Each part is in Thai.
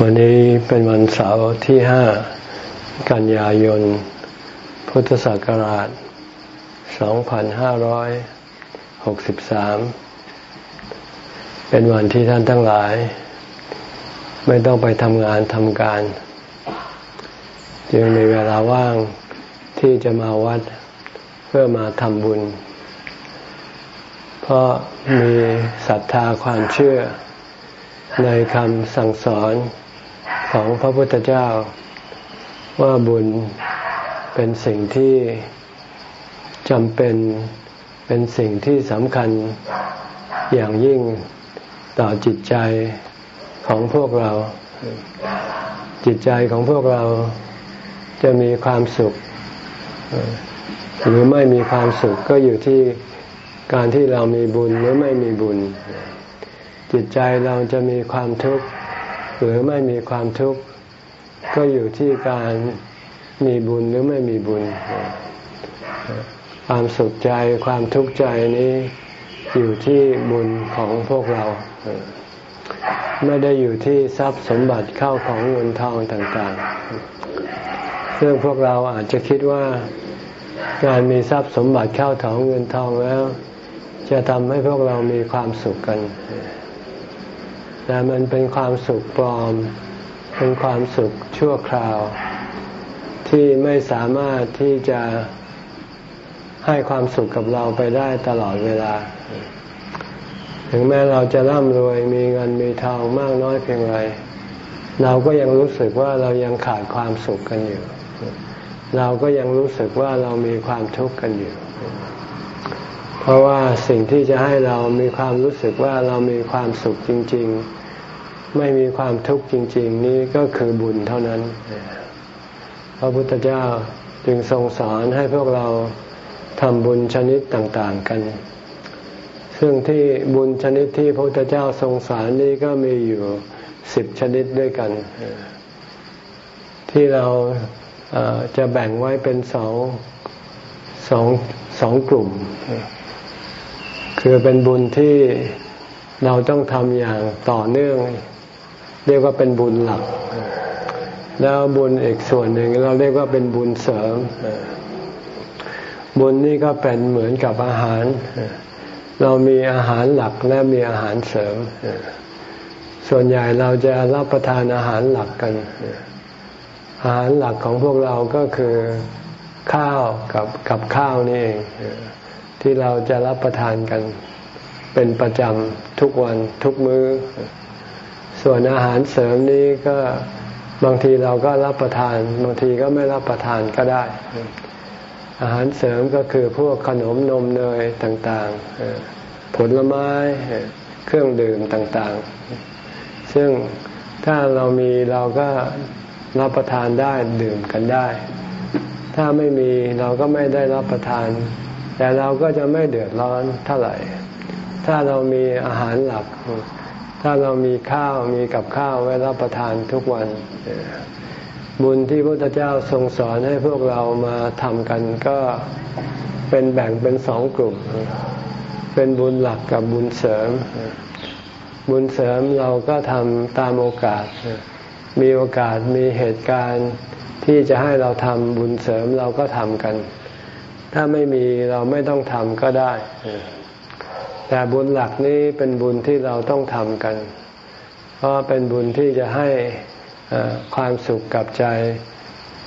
วันนี้เป็นวันเสาร์ที่ห้ากันยายน พุทธศักราช 2563 เป็นวันที่ท่านทั้งหลาย ไม่ต้องไปทำงานทำการ จึงมีเวลาว่างที่จะมาวัดเพื่อมาทำบุญ เพราะมีศรัทธาความเชื่อ ในคำสั่งสอนของพระพุทธเจ้า ว่าบุญเป็นสิ่งที่จำเป็นเป็นสิ่งที่สำคัญอย่างยิ่งต่อจิตใจของพวกเรา จิตใจของพวกเราจะมีความสุข หรือไม่มีความสุขก็อยู่ที่ การที่เรามีบุญหรือไม่มีบุญ จิตใจเราจะมีความทุกข์หรือไม่มีความทุกข์ก็อยู่ที่การมีบุญหรือไม่มีบุญ ความสุขใจความทุกข์ใจนี้อยู่ที่บุญของพวกเรา ไม่ได้อยู่ที่ทรัพย์สมบัติเข้าของเงินทองต่างๆ ซึ่งพวกเราอาจจะคิดว่าการมีทรัพย์สมบัติเข้าของเงินทองแล้ว จะทำให้พวกเรามีความสุขกัน แต่มันเป็นความสุขปลอม เป็นความสุขชั่วคราว ที่ไม่สามารถที่จะให้ความสุขกับเราไปได้ตลอดเวลา ถึงแม้เราจะร่ำรวยมีเงินมีทองมากน้อยเพียงไร เราก็ยังรู้สึกว่าเรายังขาดความสุขกันอยู่ เราก็ยังรู้สึกว่าเรามีความทุกข์กันอยู่ เพราะว่าสิ่งที่จะให้เรามีความรู้สึกว่าเรามีความสุขจริง ๆ ไม่มีความทุกข์จริง ๆ นี่ก็คือบุญเท่านั้น พระพุทธเจ้าจึงทรงสอนให้พวกเราทำบุญชนิดต่างๆกัน ซึ่งที่บุญชนิดที่พระพุทธเจ้าทรงสอนนี้ก็มีอยู่สิบชนิดด้วยกัน ที่เราจะแบ่งไว้เป็นสองสองสองกลุ่ม คือเป็นบุญที่เราต้องทำอย่างต่อเนื่อง เรียกว่าเป็นบุญหลัก แล้วบุญอีกส่วนหนึ่งเราเรียกว่าเป็นบุญเสริม บุญนี่ก็เป็นเหมือนกับอาหาร เรามีอาหารหลักและมีอาหารเสริม ส่วนใหญ่เราจะรับประทานอาหารหลักกัน อาหารหลักของพวกเราก็คือข้าวกับกับข้าวนี่เอง ที่เราจะรับประทานกัน เป็นประจำทุกวันทุกมือ้อ ส่วนอาหารเสริมนี้ก็บางทีเราก็รับประทาน บางทีก็ไม่รับประทานก็ได้ อาหารเสริมก็คือพวกขนมนมเนยต่างๆ ผลไม้เครื่องดื่มต่างๆ ซึ่งถ้าเรามีเราก็รับประทานได้ดื่มกันได้ ถ้าไม่มีเราก็ไม่ได้รับประทาน แต่เราก็จะไม่เดือดร้อนเท่าไหร่ ถ้าเรามีอาหารหลัก ถ้าเรามีข้าวมีกับข้าวไว้รับประทานทุกวัน บุญที่พระพุทธเจ้าทรงสอนให้พวกเรามาทำกันก็เป็นแบ่งเป็นสองกลุ่ม เป็นบุญหลักกับบุญเสริม บุญเสริมเราก็ทำตามโอกาส มีโอกาสมีเหตุการณ์ที่จะให้เราทำบุญเสริมเราก็ทำกัน ถ้าไม่มีเราไม่ต้องทำก็ได้ แต่บุญหลักนี้เป็นบุญที่เราต้องทำกัน เพราะเป็นบุญที่จะให้ความสุขกับใจ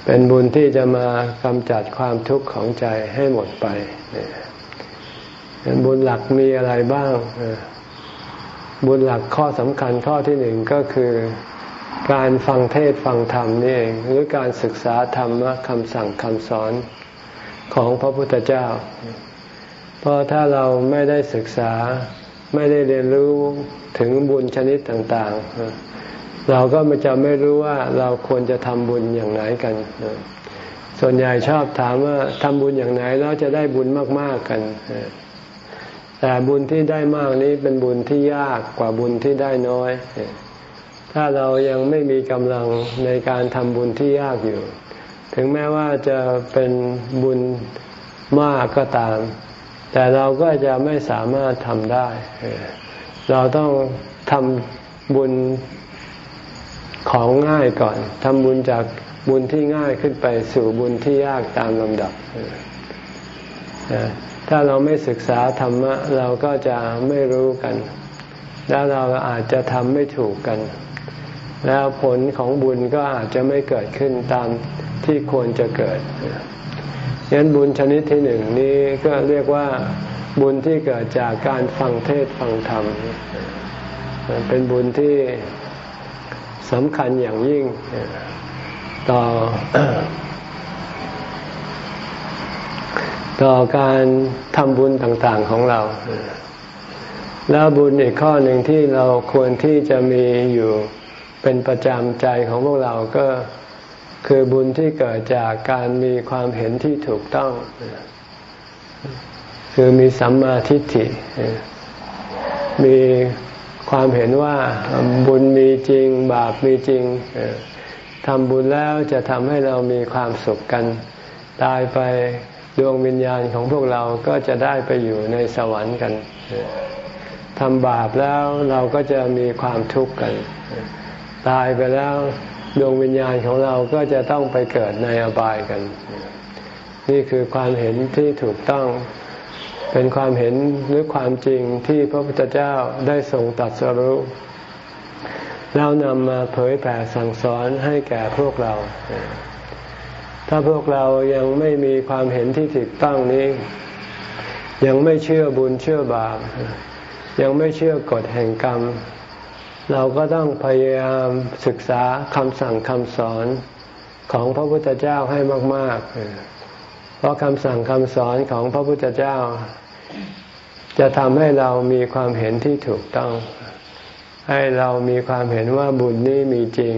เป็นบุญที่จะมากำจัดความทุกข์ของใจให้หมดไปบุญหลักมีอะไรบ้าง บุญหลักข้อสำคัญข้อที่หนึ่งก็คือการฟังเทศฟังธรรมนี่เองหรือการศึกษาธรรมะคำสั่งคำสอน ของพระพุทธเจ้า เพราะถ้าเราไม่ได้ศึกษาไม่ได้เรียนรู้ถึงบุญชนิดต่างๆ เราก็จะไม่รู้ว่าเราควรจะทำบุญอย่างไหนกัน ส่วนใหญ่ชอบถามว่าทำบุญอย่างไหนแล้วจะได้บุญมาก ๆกันแต่บุญที่ได้มากนี้เป็นบุญที่ยากกว่าบุญที่ได้น้อย ถ้าเรายังไม่มีกำลังในการทำบุญที่ยากอยู่ ถึงแม้ว่าจะเป็นบุญมากก็ตาม แต่เราก็จะไม่สามารถทำได้ เราต้องทำบุญของง่ายก่อนทำบุญจากบุญที่ง่ายขึ้นไปสู่บุญที่ยากตามลำดับ ถ้าเราไม่ศึกษาธรรมะ เราก็จะไม่รู้กัน แล้วเราอาจจะทำไม่ถูกกัน แล้วผลของบุญก็อาจจะไม่เกิดขึ้นตาม ที่ควรจะเกิดยันบุญชนิดที่หนึ่งนี้ก็เรียกว่าบุญที่เกิดจากการฟังเทศฟังธรรม เป็นบุญที่สำคัญอย่างยิ่ง ต่อ ต่อการทำบุญต่างๆของเรา แล้วบุญอีกข้อหนึ่งที่เราควรที่จะมีอยู่เป็นประจำใจของพวกเราก็ คือบุญที่เกิดจากการมีความเห็นที่ถูกต้อง คือมีสัมมาทิฏฐิ มีความเห็นว่าบุญมีจริง บาปมีจริงทำบุญแล้วจะทำให้เรามีความสุขกัน ตายไปดวงวิญญาณของพวกเราก็จะได้ไปอยู่ในสวรรค์กันทำบาปแล้วเราก็จะมีความทุกข์กัน ตายไปแล้ว ดวงวิญญาณของเราก็จะต้องไปเกิดในอบายกัน นี่คือความเห็นที่ถูกต้องเป็นความเห็นหรือความจริงที่พระพุทธเจ้าได้ทรงตัดสรู้แล้วนำมาเผยแผ่สั่งสอนให้แก่พวกเรา ถ้าพวกเรายังไม่มีความเห็นที่ถูกต้องนี้ ยังไม่เชื่อบุญเชื่อบาป ยังไม่เชื่อกฎแห่งกรรม เราก็ต้องพยายามศึกษาคำสั่งคำสอนของพระพุทธเจ้าให้มาก ๆ เพราะคำสั่งคำสอนของพระพุทธเจ้า จะทำให้เรามีความเห็นที่ถูกต้อง ให้เรามีความเห็นว่าบุญนี่มีจริง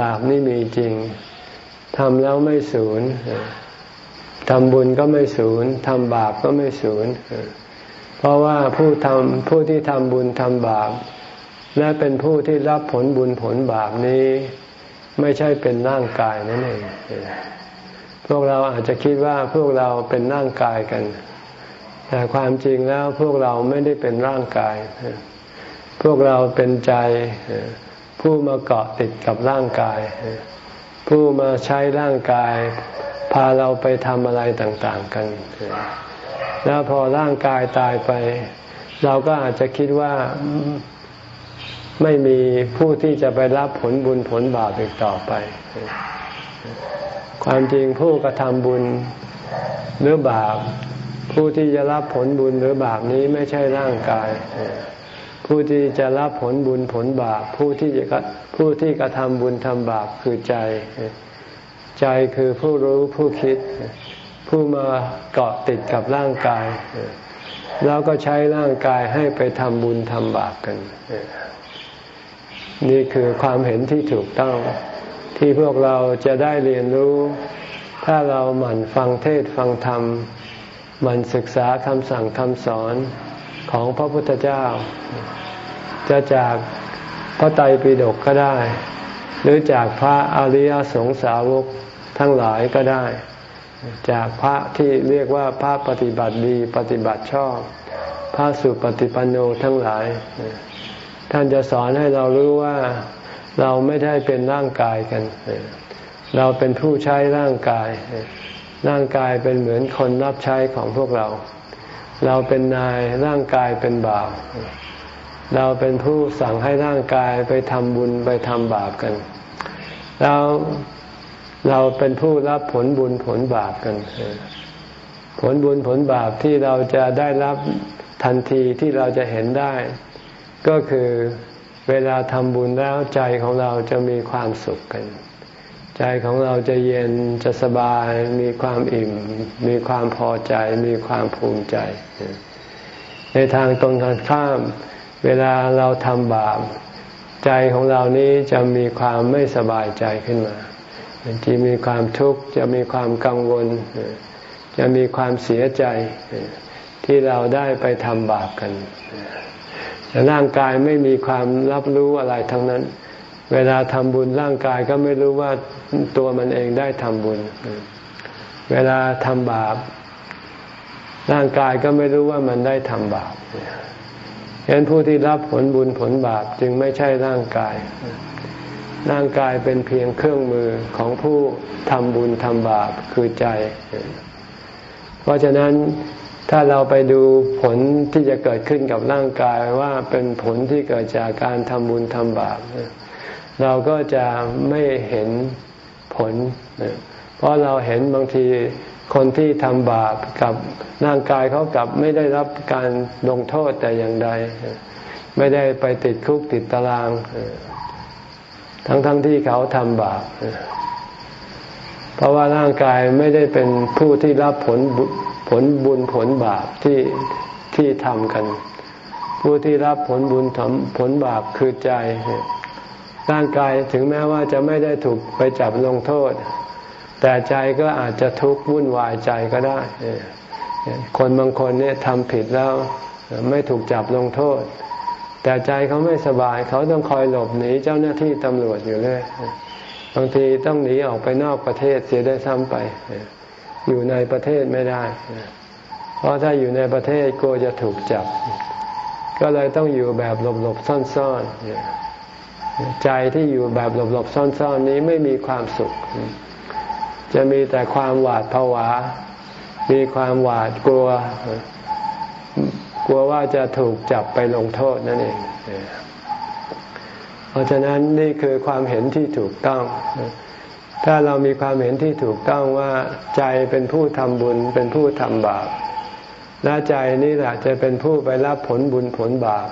บาปนี่มีจริงทำแล้วไม่สูญทำบุญก็ไม่สูญทำบาปก็ไม่สูญเพราะว่าผู้ทำผู้ที่ทำบุญทำบาป และเป็นผู้ที่รับผลบุญผลบาปนี้ ไม่ใช่เป็นร่างกายนั่นเองพวกเราอาจจะคิดว่าพวกเราเป็นร่างกายกัน แต่ความจริงแล้วพวกเราไม่ได้เป็นร่างกาย พวกเราเป็นใจผู้มาเกาะติดกับร่างกาย ผู้มาใช้ร่างกาย พาเราไปทำอะไรต่างๆกัน แล้วพอร่างกายตายไป เราก็อาจจะคิดว่า ไม่มีผู้ที่จะไปรับผลบุญผลบาปอีกต่อไป ความจริงผู้กระทำบุญหรือบาป ผู้ที่จะรับผลบุญหรือบาปนี้ไม่ใช่ร่างกาย ผู้ที่จะรับผลบุญผลบาป ผู้ที่จะผู้ที่กระทำบุญทำบาปคือใจ ใจคือผู้รู้ผู้คิด ผู้มาเกาะติดกับร่างกาย แล้วก็ใช้ร่างกายให้ไปทำบุญทำบาปกัน นี่คือความเห็นที่ถูกต้อง ที่พวกเราจะได้เรียนรู้ ถ้าเราหมั่นฟังเทศฟังธรรมหมั่นศึกษาคำสั่งคำสอนของพระพุทธเจ้า จะจากพระไตรปิฎกก็ได้ หรือจากพระอริยสงสาวกทั้งหลายก็ได้ จากพระที่เรียกว่าพระปฏิบัติดีปฏิบัติชอบ พระสุปฏิปันโนทั้งหลาย ท่านจะสอนให้เรารู้ว่าเราไม่ได้เป็นร่างกายกัน เราเป็นผู้ใช้ร่างกาย ร่างกายเป็นเหมือนคนรับใช้ของพวกเรา เราเป็นนายร่างกายเป็นบ่าว เราเป็นผู้สั่งให้ร่างกายไปทำบุญไปทำบาปกัน แล้วเราเป็นผู้รับผลบุญผลบาปกัน ผลบุญผลบาปที่เราจะได้รับทันทีที่เราจะเห็นได้ ก็คือเวลาทำบุญแล้วใจของเราจะมีความสุขกัน ใจของเราจะเย็นจะสบาย มีความอิ่ม มีความพอใจ มีความภูมิใจ ในทางตรงกันข้าม เวลาเราทำบาป ใจของเรานี้จะมีความไม่สบายใจขึ้นมาจะมีความทุกข์จะมีความกังวล จะมีความเสียใจที่เราได้ไปทำบาปกัน แต่ร่างกายไม่มีความรับรู้อะไรทั้งนั้น เวลาทำบุญร่างกายก็ไม่รู้ว่าตัวมันเองได้ทำบุญ เวลาทำบาป ร่างกายก็ไม่รู้ว่ามันได้ทำบาปฉะนั้นผู้ที่รับผลบุญผลบาปจึงไม่ใช่ร่างกาย ร่างกายเป็นเพียงเครื่องมือของผู้ทำบุญทำบาปคือใจ เพราะฉะนั้น ถ้าเราไปดูผลที่จะเกิดขึ้นกับร่างกายว่าเป็นผลที่เกิดจากการทำบุญทำบาปเราก็จะไม่เห็นผล เพราะเราเห็นบางทีคนที่ทำบาปกับร่างกายเขากลับไม่ได้รับการลงโทษแต่อย่างใด ไม่ได้ไปติดคุกติดตาราง ทั้งๆทที่เขาทำบาป เพราะว่าร่างกายไม่ได้เป็นผู้ที่รับผล ผลบุญผลบาปที่ที่ทำกัน ผู้ที่รับผลบุญผลบาปคือใจ ร่างกายถึงแม้ว่าจะไม่ได้ถูกไปจับลงโทษ แต่ใจก็อาจจะทุกข์วุ่นวายใจก็ได้ คนบางคนเนี่ยทำผิดแล้วไม่ถูกจับลงโทษ แต่ใจเขาไม่สบายเขาต้องคอยหลบหนีเจ้าหน้าที่ตำรวจอยู่เลยบางทีต้องหนีออกไปนอกประเทศเสียได้ซ้ำไป อยู่ในประเทศไม่ได้ เพราะถ้าอยู่ในประเทศกลัวจะถูกจับ ก็เลยต้องอยู่แบบหลบๆซ่อนๆ ใจที่อยู่แบบหลบๆซ่อนๆนี้ไม่มีความสุข จะมีแต่ความหวาดผวา มีความหวาดกลัว กลัวว่าจะถูกจับไปลงโทษนั่นเองเพราะฉะนั้นนี่คือความเห็นที่ถูกต้อง ถ้าเรามีความเห็นที่ถูกต้องว่าใจเป็นผู้ทำบุญเป็นผู้ทำบาปและใจนี่แหละจะเป็นผู้ไปรับผลบุญผลบาป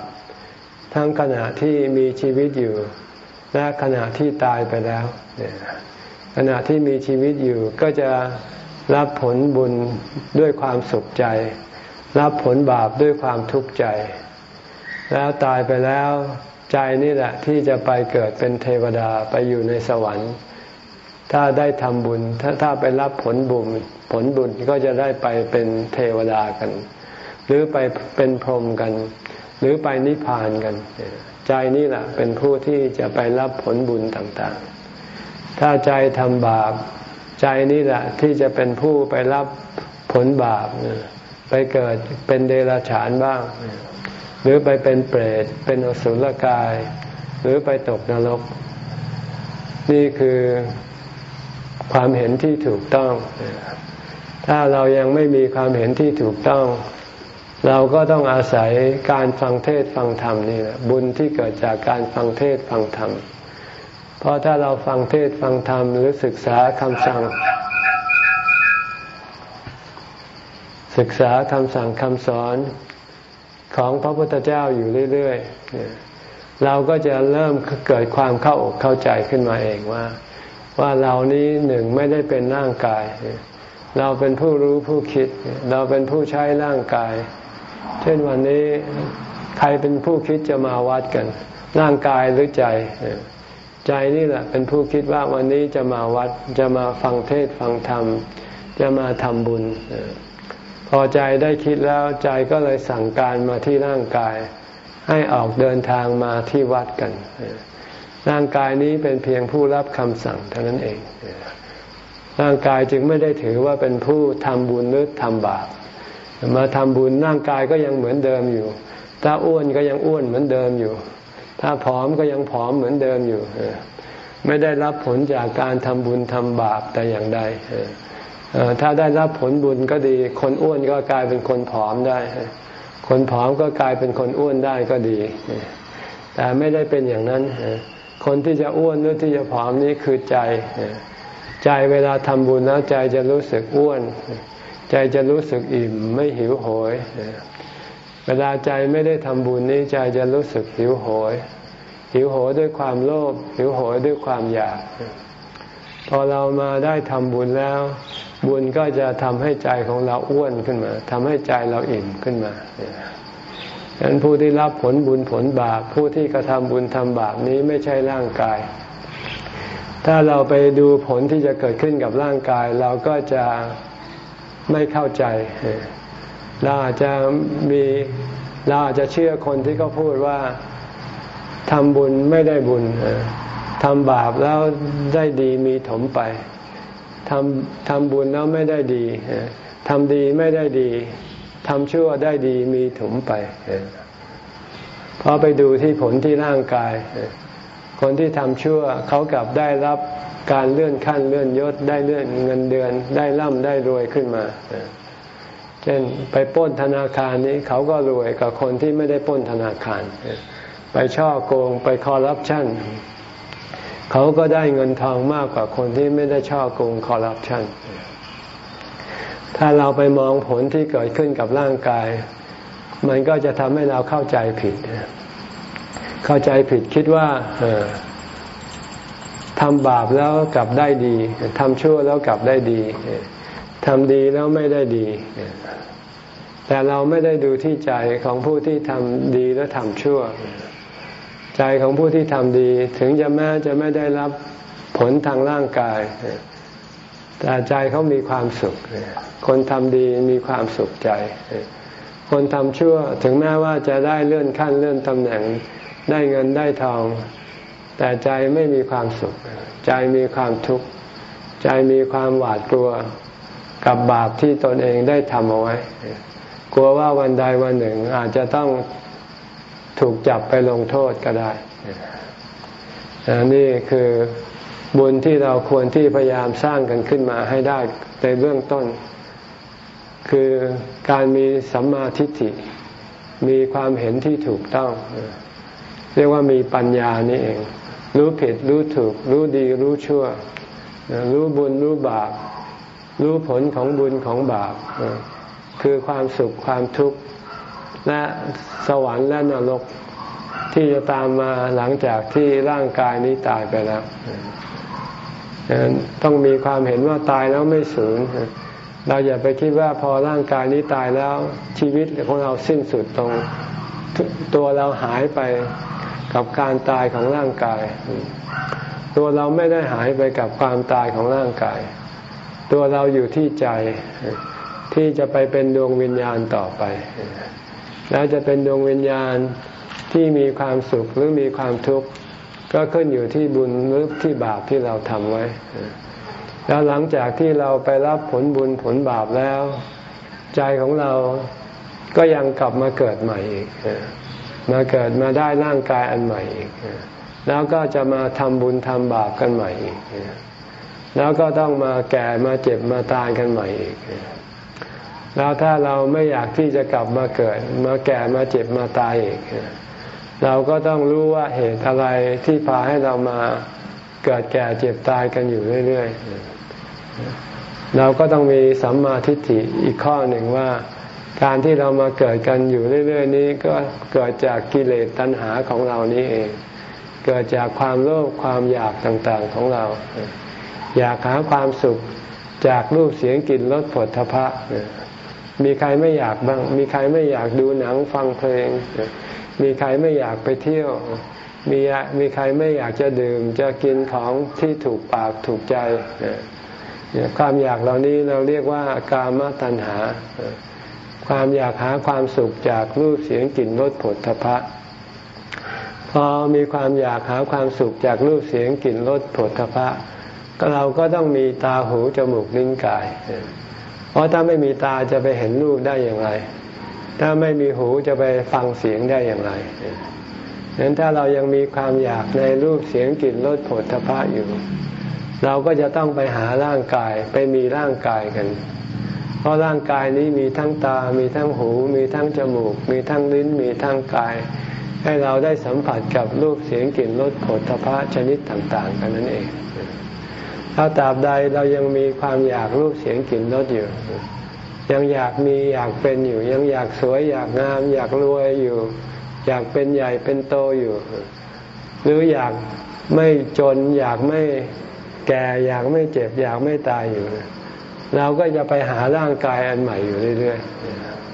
ทั้งขณะที่มีชีวิตอยู่ และขณะที่ตายไปแล้วเนี่ยขณะที่มีชีวิตอยู่ก็จะรับผลบุญด้วยความสุขใจ รับผลบาปด้วยความทุกข์ใจ แล้วตายไปแล้ว ใจนี่แหละที่จะไปเกิดเป็นเทวดาไปอยู่ในสวรรค์ ถ้าได้ทำบุญถ้าถ้าไปรับผลบุญ ผลบุญก็จะได้ไปเป็นเทวดากัน หรือไปเป็นพรหมกัน หรือไปนิพพานกัน ใจนี่แหละเป็นผู้ที่จะไปรับผลบุญต่างๆ ถ้าใจทำบาป ใจนี่แหละที่จะเป็นผู้ไปรับผลบาป ไปเกิดเป็นเดรัจฉานบ้าง หรือไปเป็นเปรตเป็นอสุรกาย หรือไปตกนรก นี่คือ ความเห็นที่ถูกต้อง ถ้าเรายังไม่มีความเห็นที่ถูกต้อง เราก็ต้องอาศัยการฟังเทศฟังธรรมนี่แหละบุญที่เกิดจากการฟังเทศฟังธรรมเพราะถ้าเราฟังเทศฟังธรรมหรือศึกษาคำสั่ง ศึกษาคำสั่งคำสอนของพระพุทธเจ้าอยู่เรื่อย ๆ เราก็จะเริ่มเกิดความเข้าอกเข้าใจขึ้นมาเองว่า ว่าเรานี้หนึ่งไม่ได้เป็นร่างกาย เราเป็นผู้รู้ผู้คิด เราเป็นผู้ใช้ร่างกาย เช่นวันนี้ใครเป็นผู้คิดจะมาวัดกัน ร่างกายหรือใจ ใจนี่แหละเป็นผู้คิดว่าวันนี้จะมาวัดจะมาฟังเทศฟังธรรม จะมาทำบุญ พอใจได้คิดแล้วใจก็เลยสั่งการมาที่ร่างกาย ให้ออกเดินทางมาที่วัดกัน ร่างกายนี้เป็นเพียงผู้รับคำสั่งเท่านั้นเอง ร่างกายจึงไม่ได้ถือว่าเป็นผู้ทำบุญหรือทำบาป มาทำบุญร่างกายก็ยังเหมือนเดิมอยู่ ถ้าอ้วนก็ยังอ้วนเหมือนเดิมอยู่ ถ้าผอมก็ยังผอมเหมือนเดิมอยู่ ไม่ได้รับผลจากการทำบุญทำบาปแต่อย่างใดถ้าได้รับผลบุญก็ดี คนอ้วนก็กลายเป็นคนผอมได้ คนผอมก็กลายเป็นคนอ้วนได้ก็ดี แต่ไม่ได้เป็นอย่างนั้น คนที่จะอ้วนหรือที่จะผอมนี่คือใจ ใจเวลาทำบุญแล้วใจจะรู้สึกอ้วน ใจจะรู้สึกอิ่มไม่หิวโหย เวลาใจไม่ได้ทำบุญนี้ใจจะรู้สึกหิวโหย หิวโหยด้วยความโลภหิวโหยด้วยความอยาก พอเรามาได้ทำบุญแล้ว บุญก็จะทำให้ใจของเราอ้วนขึ้นมาทำให้ใจเราอิ่มขึ้นมา ดังนั้นผู้ที่รับผลบุญผลบาปผู้ที่กระทำบุญทำบาปนี้ไม่ใช่ร่างกาย ถ้าเราไปดูผลที่จะเกิดขึ้นกับร่างกาย เราก็จะไม่เข้าใจ เราอาจจะมีเราอาจจะเชื่อคนที่เขาพูดว่าทำบุญไม่ได้บุญทำบาปแล้วได้ดีมีถมไปทำทำบุญแล้วไม่ได้ดีทำดีไม่ได้ดี ทำชั่วได้ดีมีถุมไปพราะไปดูที่ผลที่ร่างกาย คนที่ทำชั่วเขากลับได้รับการเลื่อนขั้นเลื่อนยศได้เลื่อนเงินเดือนได้ร่ำได้รวยขึ้นมาเช่นไปป้นธนาคารนี้เขาก็รวยกับคนที่ไม่ได้ป้นธนาคาร ไปช่อโกงไปคอร์รัปชันเขาก็ได้เงินทองมากกว่าคนที่ไม่ได้ช่อโกงคอร์รัปชัน ถ้าเราไปมองผลที่เกิดขึ้นกับร่างกาย มันก็จะทำให้เราเข้าใจผิด เข้าใจผิดคิดว่าทำบาปแล้วกลับได้ดีทำชั่วแล้วกลับได้ดีทำดีแล้วไม่ได้ดี แต่เราไม่ได้ดูที่ใจของผู้ที่ทำดีและทำชั่ว ใจของผู้ที่ทำดี ถึงจะแม้จะไม่ได้รับผลทางร่างกาย แต่ใจเขามีความสุข คนทำดีมีความสุขใจ คนทำชั่วถึงแม้ว่าจะได้เลื่อนขั้นเลื่อนตำแหน่งได้เงินได้ทอง แต่ใจไม่มีความสุข ใจมีความทุกข์ ใจมีความหวาดกลัวกับบาปที่ตนเองได้ทำเอาไว้ กลัวว่าวันใดวันหนึ่งอาจจะต้องถูกจับไปลงโทษก็ได้นี่คือ บุญที่เราควรที่พยายามสร้างกันขึ้นมาให้ได้ในเบื้องต้น คือการมีสัมมาทิฏฐิ มีความเห็นที่ถูกต้อง เรียกว่ามีปัญญานี่เอง รู้ผิดรู้ถูก รู้ดีรู้ชั่ว รู้บุญรู้บาป รู้ผลของบุญของบาป คือความสุขความทุกข์ และสวรรค์และนรกที่จะตามมาหลังจากที่ร่างกายนี้ตายไปแล้ว ต้องมีความเห็นว่าตายแล้วไม่สูญเราอย่าไปคิดว่าพอร่างกายนี้ตายแล้วชีวิตของเราสิ้นสุดตรงตัวเราหายไปกับการตายของร่างกาย ตัวเราไม่ได้หายไปกับความตายของร่างกาย ตัวเราอยู่ที่ใจที่จะไปเป็นดวงวิญญาณต่อไป แล้วจะเป็นดวงวิญญาณที่มีความสุขหรือมีความทุกข์ ก็ขึ้นอยู่ที่บุญหรือที่บาปที่เราทำไว้ แล้วหลังจากที่เราไปรับผลบุญผลบาปแล้ว ใจของเราก็ยังกลับมาเกิดใหม่อีก มาเกิดมาได้ร่างกายอันใหม่อีก แล้วก็จะมาทำบุญทำบาปกันใหม่อีก แล้วก็ต้องมาแก่มาเจ็บมาตายกันใหม่อีก แล้วถ้าเราไม่อยากที่จะกลับมาเกิด มาแก่มาเจ็บมาตายอีก เราก็ต้องรู้ว่าเหตุอะไรที่พาให้เรามาเกิดแก่เจ็บตายกันอยู่เรื่อยๆ เราก็ต้องมีสัมมาทิฏฐิอีกข้อหนึ่งว่า การที่เรามาเกิดกันอยู่เรื่อย ๆ นี้ก็เกิดจากกิเลสตัณหาของเรานี้เอง เกิดจากความโลภความอยากต่างๆของเรา อยากหาความสุขจากรูปเสียงกลิ่นรสผลทพะมีใครไม่อยากบ้าง มีใครไม่อยากดูหนังฟังเพลง มีใครไม่อยากไปเที่ยว มีมีใครไม่อยากจะดื่ม จะกินของที่ถูกปากถูกใจความอยากเหล่านี้เราเรียกว่ากามตัณหา ความอยากหาความสุขจากรูปเสียงกลิ่นรสผลทพะพอมีความอยากหาความสุขจากรูปเสียงกลิ่นรสผลทพะก็เราก็ต้องมีตาหูจมูกลิ้นกาย เพราะถ้าไม่มีตาจะไปเห็นรูปได้อย่างไร ถ้าไม่มีหูจะไปฟังเสียงได้อย่างไรดังนั้นถ้าเรายังมีความอยากในรูปเสียงกลิ่นรสผลทพะอยู่ เราก็จะต้องไปหาร่างกายไปมีร่างกายกัน เพราะร่างกายนี้มีทั้งตา มีทั้งหู มีทั้งจมูก มีทั้งลิ้น มีทั้งกาย ให้เราได้สัมผัสกับรูปเสียงกลิ่นรสผลทพะชนิดต่าง ๆ กันนั่นเองถ้าตราบใดเรายังมีความอยากรูปเสียงกลิ่นรสอยู่ ยังอยากมีอยากเป็นอยู่ ยังอยากสวยอยากงาม อยากรวยอยู่ อยากเป็นใหญ่เป็นโตอยู่ หรืออยากไม่จน อยากไม่แก่อยากไม่เจ็บ อยากไม่ตายอยู่ เราก็จะไปหาร่างกายอันใหม่อยู่เรื่อย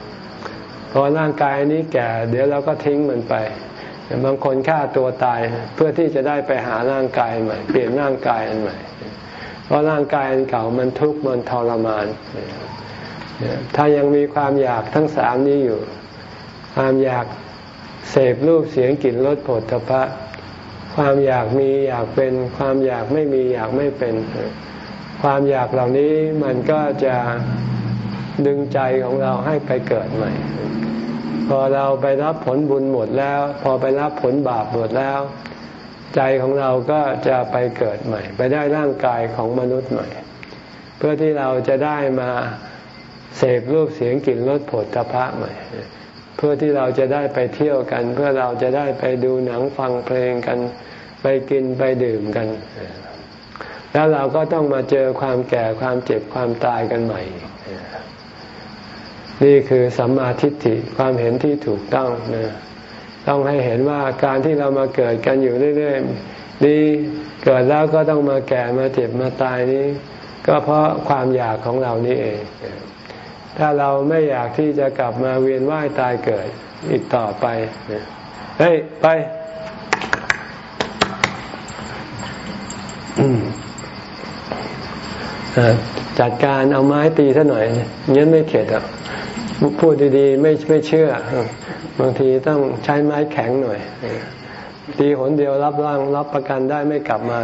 ๆพอร่างกายอันนี้แก่ เดี๋ยวเราก็ทิ้งมันไปบางคนฆ่าตัวตายเพื่อที่จะได้ไปหาร่างกายใหม่ เปลี่ยนร่างกายอันใหม่ เพราะร่างกายอันเก่ามันทุกข์มันทรมาน ถ้ายังมีความอยากทั้งสามนี้อยู่ ความอยากเสพรูปเสียงกลิ่นรสผลตภะความอยากมีอยากเป็น ความอยากไม่มีอยากไม่เป็น ความอยากเหล่านี้มันก็จะดึงใจของเราให้ไปเกิดใหม่พพอเราไปรับผลบุญหมดแล้ว พอไปรับผลบาปหมดแล้ว ใจของเราก็จะไปเกิดใหม่ ไปได้ร่างกายของมนุษย์ใหม่ เพื่อที่เราจะได้มา เสพรูปเสียงกลิ่นรสผลตภะใหม่เพื่อที่เราจะได้ไปเที่ยวกัน เพื่อเราจะได้ไปดูหนังฟังเพลงกัน ไปกินไปดื่มกัน แล้วเราก็ต้องมาเจอความแก่ความเจ็บความตายกันใหม่ นี่คือสัมมาทิฏฐิความเห็นที่ถูกต้องนะต้องให้เห็นว่าการที่เรามาเกิดกันอยู่เรื่อยๆนี่เกิดแล้วก็ต้องมาแก่มาเจ็บมาตายนี้ ก็เพราะความอยากของเรานี่เอง ถ้าเราไม่อยากที่จะกลับมาเวียนว่ายตายเกิดอีกต่อไปเฮ้ยไปจัดการเอาไม้ตีซะหน่อยเงี้ยไม่เข็ดอะพูดดีๆ ไม่ไม่เชื่อ บางทีต้องใช้ไม้แข็งหน่อย ตีหนเดียวรับร่างรับประกันได้ไม่กลับมา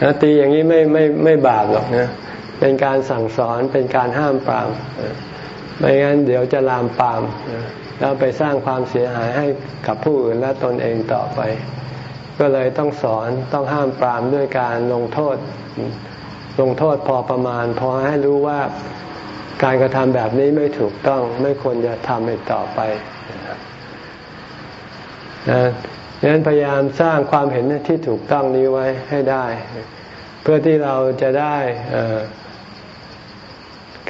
แล้วตีอย่างนี้ไม่ไม่ไม่บาปหรอกนะเป็นการสั่งสอนเป็นการห้ามปรามไม่งั้นเดี๋ยวจะลามปามแล้วไปสร้างความเสียหายให้กับผู้อื่นและตนเองต่อไป ก็เลยต้องสอนต้องห้ามปรามด้วยการลงโทษ ลงโทษพอประมาณ พอให้รู้ว่าการกระทำแบบนี้ไม่ถูกต้องไม่ควรจะทำอีกต่อไปนะ ดังนั้นพยายามสร้างความเห็นที่ถูกต้องนี้ไว้ให้ได้ เพื่อที่เราจะได้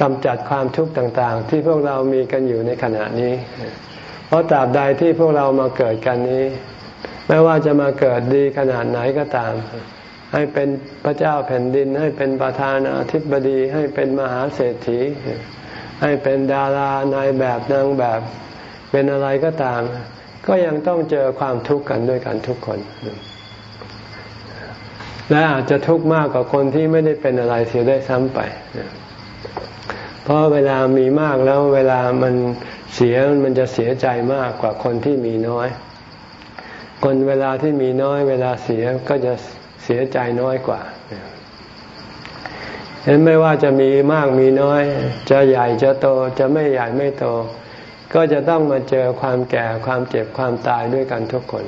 กำจัดความทุกข์ต่างๆ ที่พวกเรามีกันอยู่ในขณะนี้ เพราะตราบใดที่พวกเรามาเกิดกันนี้ ไม่ว่าจะมาเกิดดีขนาดไหนก็ตาม ให้เป็นพระเจ้าแผ่นดิน ให้เป็นประธานาธิบดี ให้เป็นมหาเศรษฐี ให้เป็นดารานายแบบนางแบบ เป็นอะไรก็ตาม ก็ยังต้องเจอความทุกข์กันด้วยกันทุกคน และอาจจะทุกข์มากกว่าคนที่ไม่ได้เป็นอะไรเสียได้ซ้ำไป เพราะเวลามีมากแล้วเวลามันเสียมันจะเสียใจมากกว่าคนที่มีน้อย คนเวลาที่มีน้อย เวลาเสียก็จะเสียใจน้อยกว่าเห็นไม่ว่าจะมีมากมีน้อย จะใหญ่จะโตจะไม่ใหญ่ไม่โต ก็จะต้องมาเจอความแก่ความเจ็บความตายด้วยกันทุกคน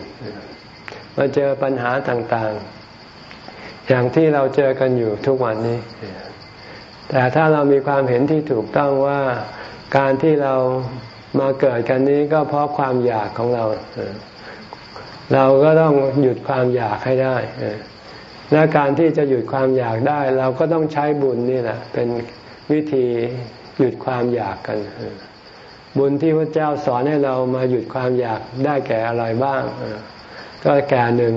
มาเจอปัญหาต่างๆ อย่างที่เราเจอกันอยู่ทุกวันนี้ แต่ถ้าเรามีความเห็นที่ถูกต้องว่าการที่เรามาเกิดกันนี้ก็เพราะความอยากของเรา เราก็ต้องหยุดความอยากให้ได้และการที่จะหยุดความอยากได้ เราก็ต้องใช้บุญนี่แหละ เป็นวิธีหยุดความอยากกัน บุญที่พระเจ้าสอนให้เรามาหยุดความอยากได้แก่อะไรบ้าง ก็แก่หนึ่ง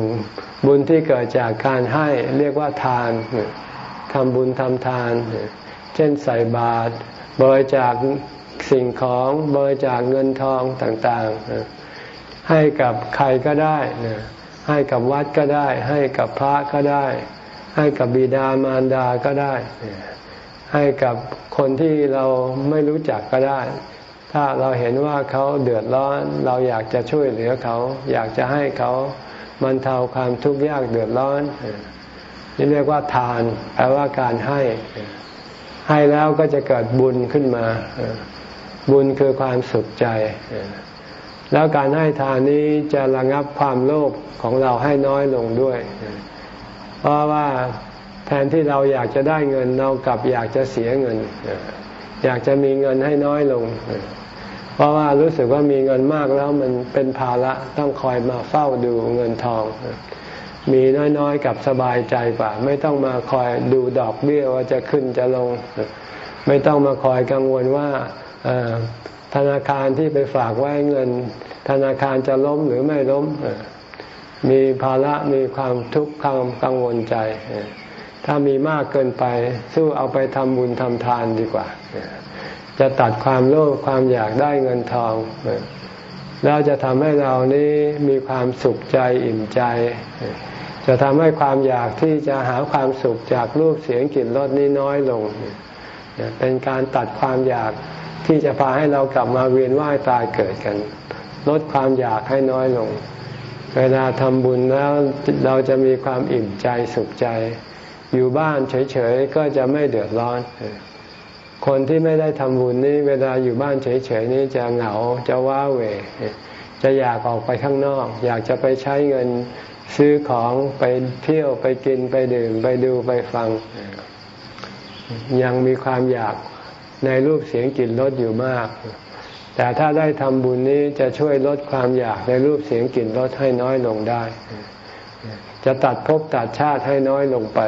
บุญที่เกิดจากการให้เรียกว่าทานทำบุญทำทาน เช่นใส่บาตรบริจาคสิ่งของบริจาคเงินทองต่างๆ ให้กับใครก็ได้ ให้กับวัดก็ได้ ให้กับพระก็ได้ ให้กับบิดามารดาก็ได้ ให้กับคนที่เราไม่รู้จักก็ได้ ถ้าเราเห็นว่าเขาเดือดร้อนเราอยากจะช่วยเหลือเขา อยากจะให้เขาบรรเทาความทุกข์ยากเดือดร้อน นี่เรียกว่าทานแปลว่าการให้ ให้แล้วก็จะเกิดบุญขึ้นมา บุญคือความสุขใจ แล้วการให้ทานนี้จะระงับความโลภของเราให้น้อยลงด้วย เพราะว่าแทนที่เราอยากจะได้เงินเรากลับอยากจะเสียเงินอยากจะมีเงินให้น้อยลง ราะว่ารู้สึกว่ามีเงินมากแล้วมันเป็นภาระต้องคอยมาเฝ้าดูเงินทอง มีน้อยๆกับสบายใจกว่า ไม่ต้องมาคอยดูดอกเบี้ยว่าจะขึ้นจะลง ไม่ต้องมาคอยกังวลว่าธนาคารที่ไปฝากไว้เงิน ธนาคารจะล้มหรือไม่ล้ม มีภาระมีความทุกข์ความกังวลใจ ถ้ามีมากเกินไป สู้เอาไปทำบุญทำทานดีกว่า จะตัดความโลภความอยากได้เงินทองแล้วจะทำให้เรานี้มีความสุขใจอิ่มใจ จะทำให้ความอยากที่จะหาความสุขจากรูปเสียงกลิ่นรสนี้น้อยลง เป็นการตัดความอยากที่จะพาให้เรากลับมาเวียนว่ายตายเกิดกัน ลดความอยากให้น้อยลง เวลาทำบุญแล้วเราจะมีความอิ่มใจสุขใจ อยู่บ้านเฉยๆก็จะไม่เดือดร้อน คนที่ไม่ได้ทำบุญนี่เวลาอยู่บ้านเฉยๆนี่จะเหงาจะว้าเหวจะอยากออกไปข้างนอก อยากจะไปใช้เงินซื้อของไปเที่ยวไปกินไปดื่มไปดูไปฟัง ยังมีความอยากในรูปเสียงกลิ่นรสอยู่มาก แต่ถ้าได้ทำบุญนี้จะช่วยลดความอยากในรูปเสียงกลิ่นรสให้น้อยลงได้ จะตัดภพตัดชาติให้น้อยลงไป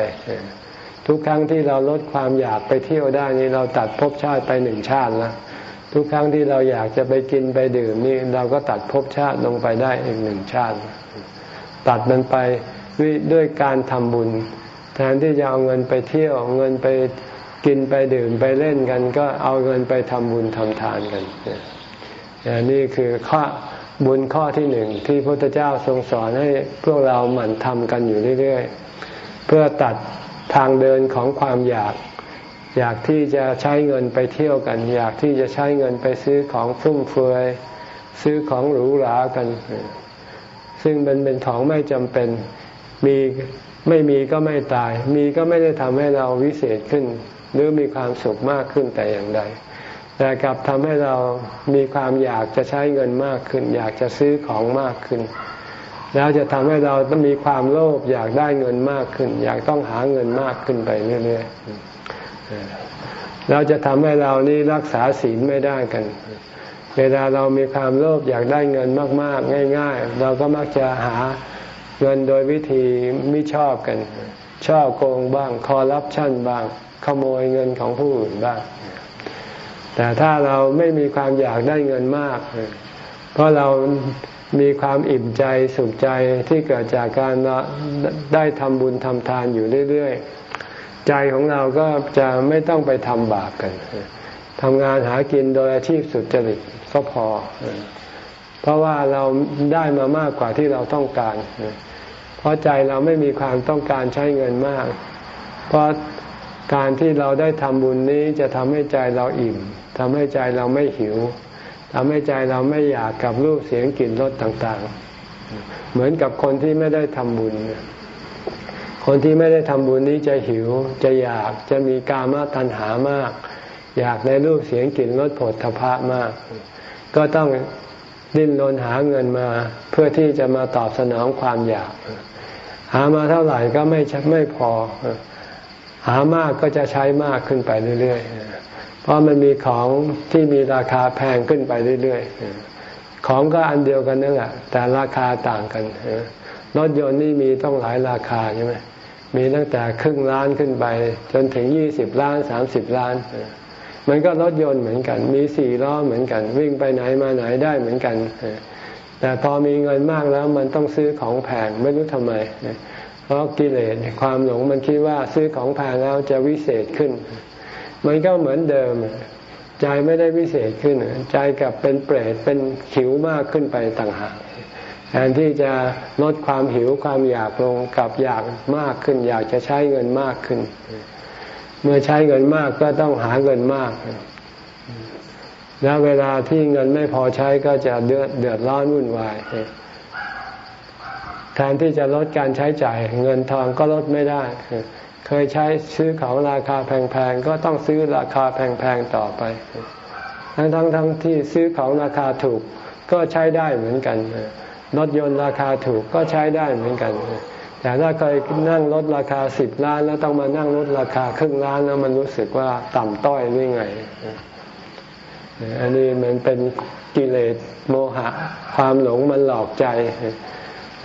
ทุกครั้งที่เราลดความอยากไปเที่ยวได้นี่เราตัดภพชาติไปหนึ่งชาติแล้วทุกครั้งที่เราอยากจะไปกินไปดื่มนี่เราก็ตัดภพชาติลงไปได้อีกหนึ่งชาติ ตัดมันไปด้วยการทำบุญ แทนที่จะเอาเงินไปเที่ยวเงินไปกินไปดื่มไปเล่นกัน ก็เอาเงินไปทำบุญทำทานกันนี่คือข้อบุญข้อที่หนึ่งที่พระพุทธเจ้าทรงสอนให้พวกเราหมั่นทำกันอยู่เรื่อยๆ เพื่อตัด ทางเดินของความอยาก อยากที่จะใช้เงินไปเที่ยวกัน อยากที่จะใช้เงินไปซื้อของฟุ่มเฟือยซื้อของหรูหรากัน ซึ่งมันเป็นของไม่จำเป็นมีไม่มีก็ไม่ตาย มีก็ไม่ได้ทำให้เราวิเศษขึ้น หรือมีความสุขมากขึ้นแต่อย่างใดแต่กลับทำให้เรามีความอยากจะใช้เงินมากขึ้น อยากจะซื้อของมากขึ้น แล้วจะทำให้เราต้องมีความโลภอยากได้เงินมากขึ้น อยากต้องหาเงินมากขึ้นไปเรื่อยๆเราจะทำให้เรานี่รักษาศีลไม่ได้กัน เวลาเรามีความโลภอยากได้เงินมาก ๆ ง่าย ๆ เราก็มักจะหาเงินโดยวิธีไม่ชอบกันชอบโกงบ้างคอรับชั่นบ้าง ขโมยเงินของผู้อื่นบ้าง แต่ถ้าเราไม่มีความอยากได้เงินมาก เพราะเรามีความอิ่มใจสุขใจที่เกิดจากการได้ทำบุญทำทานอยู่เรื่อยๆ ใจของเราก็จะไม่ต้องไปทำบาปกันทำงานหากินโดยอาชีพสุจริตก็พอ เพราะว่าเราได้มามากกว่าที่เราต้องการ เพราะใจเราไม่มีความต้องการใช้เงินมาก เพราะการที่เราได้ทำบุญนี้จะทำให้ใจเราอิ่มทำให้ใจเราไม่หิว ทำให้ใจเราไม่อยากกับรูปเสียงกลิ่นรสต่างๆ เหมือนกับคนที่ไม่ได้ทำบุญ คนที่ไม่ได้ทำบุญนี้จะหิว จะอยากจะมีกามตัณหามาก อยากในรูปเสียงกลิ่นรสผลทพะมาก ก็ต้องดิ้นรนหาเงินมา เพื่อที่จะมาตอบสนองความอยาก หามาเท่าไหร่ก็ไม่ไม่พอ หามากก็จะใช้มากขึ้นไปเรื่อยๆ เพราะมันมีของที่มีราคาแพงขึ้นไปเรื่อยๆ ของก็อันเดียวกันนั่นแหละแต่ราคาต่างกันรถยนต์นี่มีต้องหลายราคาใช่ไหมมีตั้งแต่ครึ่งล้านขึ้นไป จนถึงยี่สิบล้านสามสิบล้านมันก็รถยนต์เหมือนกัน มีสี่ล้อเหมือนกัน วิ่งไปไหนมาไหนได้เหมือนกันแต่พอมีเงินมากแล้วมันต้องซื้อของแพงไม่รู้ทำไม เพราะกิเลสความหลงมันคิดว่าซื้อของแพงแล้วจะวิเศษขึ้น มันก็เหมือนเดิม ใจไม่ได้วิเศษขึ้น ใจกลับเป็นเปรตเป็นขิวมากขึ้นไปต่างหากแทนที่จะลดความหิวความอยากลงกับอยากมากขึ้น อยากจะใช้เงินมากขึ้น เมื่อใช้เงินมากก็ต้องหาเงินมาก แล้วเวลาที่เงินไม่พอใช้ก็จะเดือดเดือดร้อนวุ่นวายแทนที่จะลดการใช้จ่าย เงินทองก็ลดไม่ได้ เคยใช้ซื้อของราคาแพงๆ ก็ต้องซื้อราคาแพงๆ ต่อไป ทั้งๆททั้งที่ซื้อของราคาถูกก็ใช้ได้เหมือนกัน รถยนต์ราคาถูกก็ใช้ได้เหมือนกัน แต่ถ้าเคยนั่งรถราคาสิบล้าน แล้วต้องมานั่งรถราคาครึ่งล้านแล้วมันรู้สึกว่าต่ำต้อยนี่ไง อันนี้มันเป็นกิเลสโมหะ ความหลงมันหลอกใจ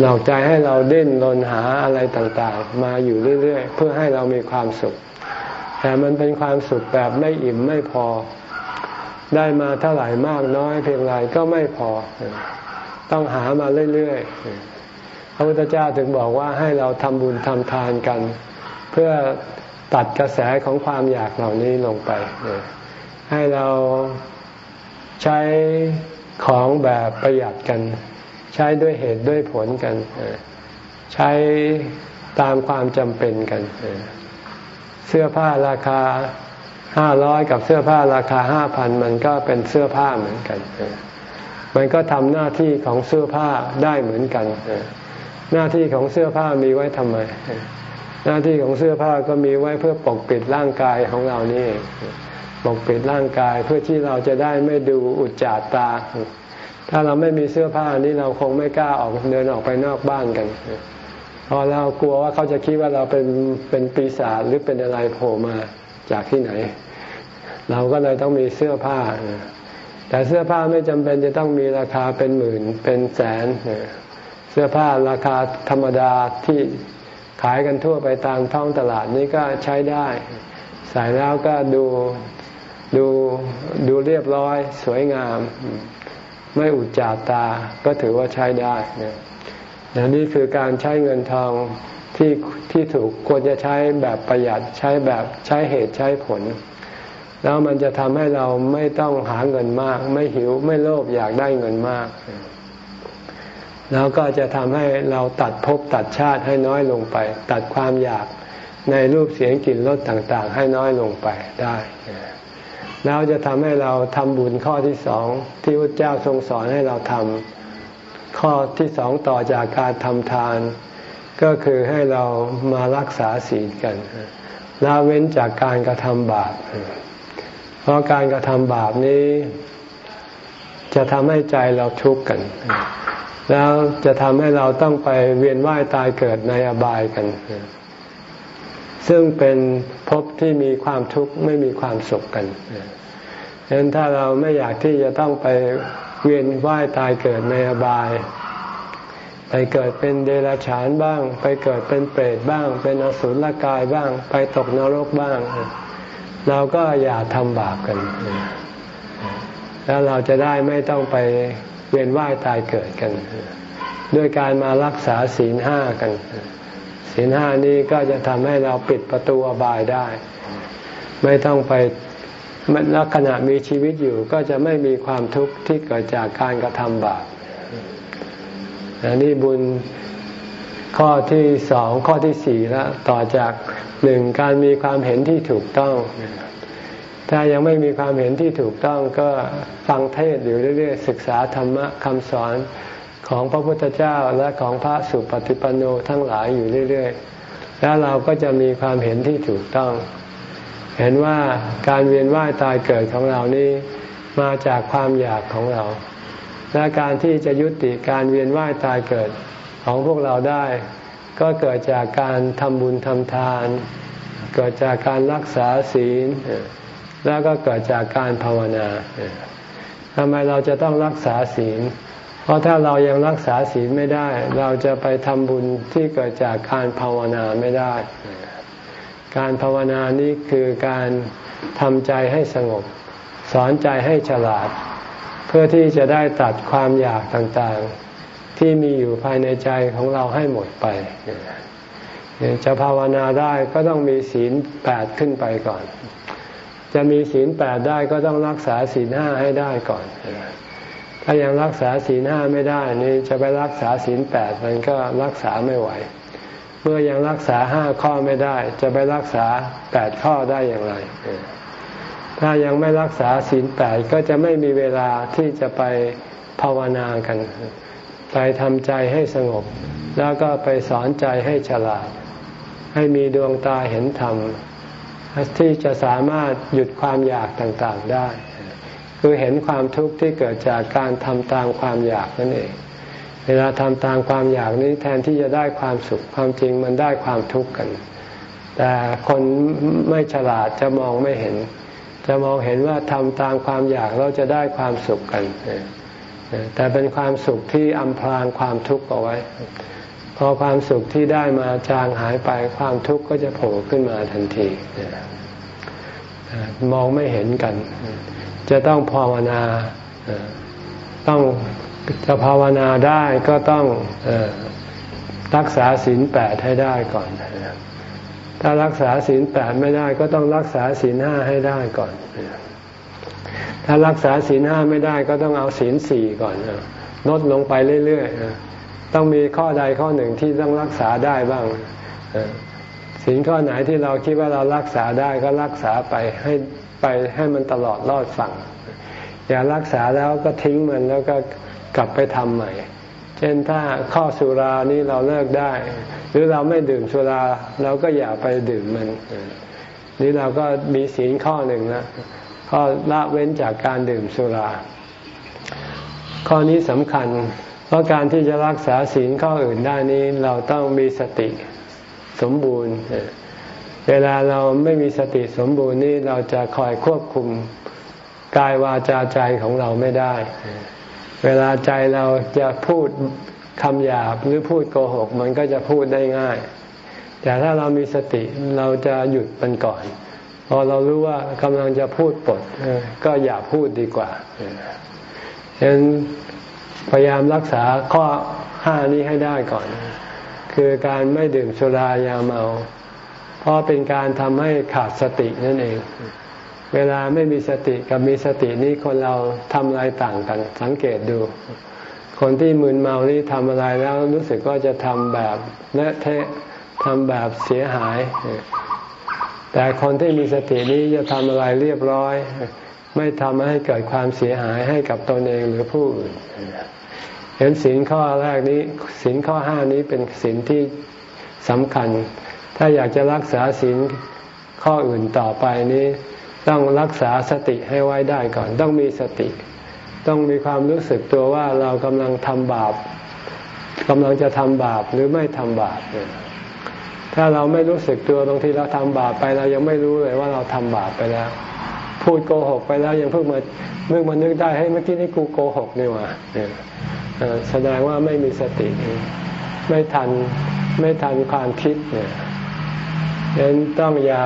หลอกใจให้เราเด่นรนหาอะไรต่างๆ มาอยู่เรื่อยๆ เพื่อให้เรามีความสุข แต่มันเป็นความสุขแบบไม่อิ่มไม่พอ ได้มาเท่าไหร่มากน้อยเพียงไรก็ไม่พอ ต้องหามาเรื่อยๆ พระพุทธเจ้าถึงบอกว่าให้เราทำบุญทำทานกัน เพื่อตัดกระแสของความอยากเหล่านี้ลงไป ให้เราใช้ของแบบประหยัดกัน ใช้ด้วยเหตุด้วยผลกัน ใช้ตามความจำเป็นกัน เสื้อผ้าราคาห้าร้อยกับเสื้อผ้าราคาห้าพันมันก็เป็นเสื้อผ้าเหมือนกัน มันก็ทำหน้าที่ของเสื้อผ้าได้เหมือนกัน หน้าที่ของเสื้อผ้ามีไว้ทำไม หน้าที่ของเสื้อผ้าก็มีไว้เพื่อปกปิดร่างกายของเรานี่ปกปิดร่างกายเพื่อที่เราจะได้ไม่ดูอุจจาตา ถ้าเราไม่มีเสื้อผ้านี้เราคงไม่กล้าออกเดินออกไปนอกบ้านกันพอเรากลัวว่าเขาจะคิดว่าเราเป็นเป็นปีศาจหรือเป็นอะไรโผล่มาจากที่ไหน เราก็เลยต้องมีเสื้อผ้า แต่เสื้อผ้าไม่จำเป็นจะต้องมีราคาเป็นหมื่นเป็นแสน เสื้อผ้าราคาธรรมดาที่ขายกันทั่วไปตามท้องตลาดนี้ก็ใช้ได้ ใส่แล้วก็ดูดูดูเรียบร้อย สวยงาม ไม่อุจจาตา ก็ถือว่าใช้ได้นะนี่คือการใช้เงินทองที่ที่ถูกควรจะใช้แบบประหยัดใช้แบบใช้เหตุใช้ผล แล้วมันจะทำให้เราไม่ต้องหาเงินมาก ไม่หิวไม่โลภอยากได้เงินมาก แล้วก็จะทำให้เราตัดภพตัดชาติให้น้อยลงไป ตัดความอยากในรูปเสียงกลิ่นรสต่าง ๆ ให้น้อยลงไปได้ แล้วจะทำให้เราทำบุญข้อที่สองที่พระเจ้าทรงสอนให้เราทำข้อที่สองต่อจากการทำทาน ก็คือให้เรามารักษาศีลกันละเว้นจากการกระทำบาป เพราะการกระทำบาปนี้ จะทำให้ใจเราทุกข์กัน แล้วจะทำให้เราต้องไปเวียนว่ายตายเกิดในอบายกัน ซึ่งเป็นภพที่มีความทุกข์ไม่มีความสุขกัน ดังนั้นถ้าเราไม่อยากที่จะต้องไปเวียนว่ายตายเกิดในอบาย ไปเกิดเป็นเดรัจฉานบ้าง ไปเกิดเป็นเปรตบ้าง เป็นอสุรกายบ้าง ไปตกนรกบ้าง เราก็อย่าทำบาปกัน แล้วเราจะได้ไม่ต้องไปเวียนว่ายตายเกิดกัน ด้วยการมารักษาศีลห้ากัน ศีลห้านี้ก็จะทำให้เราปิดประตูอบายได้ ไม่ต้องไป ลักษณะมีชีวิตอยู่ก็จะไม่มีความทุกข์ที่เกิดจากการกระทำบาปอันนี้บุญข้อที่สองข้อที่สี่แล้วต่อจากหนึ่งการมีความเห็นที่ถูกต้อง ถ้ายังไม่มีความเห็นที่ถูกต้องก็ฟังเทศอยู่เรื่อย ๆ ศึกษาธรรมะคำสอนของพระพุทธเจ้าและของพระสุปฏิปันโนทั้งหลายอยู่เรื่อย ๆ แล้วเราก็จะมีความเห็นที่ถูกต้อง เห็นว่าการเวียนว่ายตายเกิดของเรานี้มาจากความอยากของเรา และการที่จะยุติการเวียนว่ายตายเกิดของพวกเราได้ ก็เกิดจากการทำบุญทำทาน เกิดจากการรักษาศีล แล้วก็เกิดจากการภาวนาทำไมเราจะต้องรักษาศีล เพราะถ้าเรายังรักษาศีลไม่ได้ เราจะไปทำบุญที่เกิดจากการภาวนาไม่ได้ การภาวนานี้คือการทำใจให้สงบ สอนใจให้ฉลาด เพื่อที่จะได้ตัดความอยากต่างๆ ที่มีอยู่ภายในใจของเราให้หมดไป จะภาวนาได้ก็ต้องมีศีลแปดขึ้นไปก่อน จะมีศีลแปดได้ก็ต้องรักษาศีลห้าให้ได้ก่อน ถ้ายังรักษาศีลห้าไม่ได้นี่จะไปรักษาศีลแปดมันก็รักษาไม่ไหว มื่อยังรักษาห้าข้อไม่ได้ จะไปรักษาแปดข้อได้อย่างไร ถ้ายังไม่รักษาศีลแปดก็จะไม่มีเวลาที่จะไปภาวนากัน ไปทำใจให้สงบ แล้วก็ไปสอนใจให้ฉลาด ให้มีดวงตาเห็นธรรม ที่จะสามารถหยุดความอยากต่างๆได้ คือเห็นความทุกข์ที่เกิดจากการทำตามความอยากนั่นเอง เวลาทำตามความอยากนี้แทนที่จะได้ความสุขความจริงมันได้ความทุกข์กัน แต่คนไม่ฉลาดจะมองไม่เห็น จะมองเห็นว่าทำตามความอยากเราจะได้ความสุขกัน แต่เป็นความสุขที่อำพรางความทุกข์เอาไว้ พอความสุขที่ได้มาจางหายไปความทุกข์ก็จะโผล่ขึ้นมาทันทีมองไม่เห็นกัน จะต้องภาวนาต้อง จะภาวนาได้ก็ต้องรักษาศีลแปดให้ได้ก่อน ถ้ารักษาศีลแปดไม่ได้ก็ต้องรักษาศีลห้าให้ได้ก่อน ถ้ารักษาศีลห้าไม่ได้ก็ต้องเอาศีลสี่ก่อนลดลงไปเรื่อยๆ ต้องมีข้อใดข้อหนึ่งที่ต้องรักษาได้บ้างศีลข้อไหนที่เราคิดว่าเรารักษาได้ก็รักษาไปให้ไปให้มันตลอดรอดฝั่ง อย่ารักษาแล้วก็ทิ้งมันแล้วก็ กลับไปทำใหม่ เช่นถ้าข้อสุรานี้เราเลิกได้ หรือเราไม่ดื่มสุราเราก็อย่าไปดื่มมันนี่เราก็มีศีลข้อหนึ่งนะข้อละเว้นจากการดื่มสุรา ข้อนี้สำคัญ เพราะการที่จะรักษาศีลข้ออื่นได้นี้เราต้องมีสติสมบูรณ์ เวลาเราไม่มีสติสมบูรณ์นี่เราจะคอยควบคุมกายวาจาใจของเราไม่ได้ เวลาใจเราจะพูดคำหยาบหรือพูดโกหก มันก็จะพูดได้ง่าย แต่ถ้าเรามีสติเราจะหยุดมันก่อน พอเรารู้ว่ากำลังจะพูดปด ก็อย่าพูดดีกว่าฉะนั้นพยายามรักษาข้อห้านี้ให้ได้ก่อน คือการไม่ดื่มสุรายาเมา เพราะเป็นการทำให้ขาดสตินั่นเอง เวลาไม่มีสติกับมีสตินี้คนเราทำอะไรต่างกัน สังเกตดู คนที่มึนเมานี่ทำอะไรแล้วรู้สึกว่าจะทำแบบเละเทะทำแบบเสียหาย แต่คนที่มีสตินี้จะทำอะไรเรียบร้อย ไม่ทำให้เกิดความเสียหายให้กับตนเองหรือผู้อื่นเห็นสินข้อแรกนี้สินข้อห้านี้เป็นสินที่สำคัญ ถ้าอยากจะรักษาสินข้ออื่นต่อไปนี้ ต้องรักษาสติให้ไว้ได้ก่อน ต้องมีสติ ต้องมีความรู้สึกตัวว่าเรากำลังทำบาปกำลังจะทำบาปหรือไม่ทำบาปถ้าเราไม่รู้สึกตัวบางทีเราทำบาปไปเรายังไม่รู้เลยว่าเราทำบาปไปแล้ว พูดโกหกไปแล้วยังเพิ่งมาเมื่อมานึกได้ให้เมื่อกี้นี่กูโกหกนี่ว่าแสดงว่าไม่มีสติ ไม่ทันไม่ทันความคิดเนี่ยดังนั้นต้องอย่า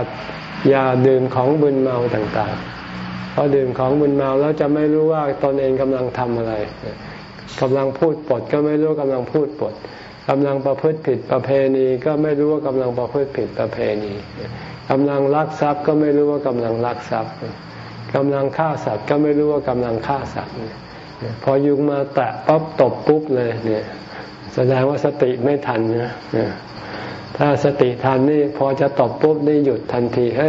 อย่าดื่มของบึนเมาต่างๆ เพอดื่มของมึนเมาแล้วจะไม่รู้ว่าตนเองกำลังทำอะไรกำลังพูดปดก็ไม่รู้กำลังพูดปดกำลังประพฤติผิดประเพณีก็ไม่รู้ว่ากำลังประพฤติผิดประเพณีกำลังลักทรัพย์ก็ไม่รู้ว่ากำลังลักทรัพย์กำลังฆ่าสัตว์ก็ไม่รู้ว่ากำลังฆ่าสัตว์พอยุงมาแตะปั๊บตบปุ๊บเลยเนี่ย แสดงว่าสติไม่ทันนะ ถ้าสติทันนี่พอจะตบปุ๊บนี่หยุดทันทีให้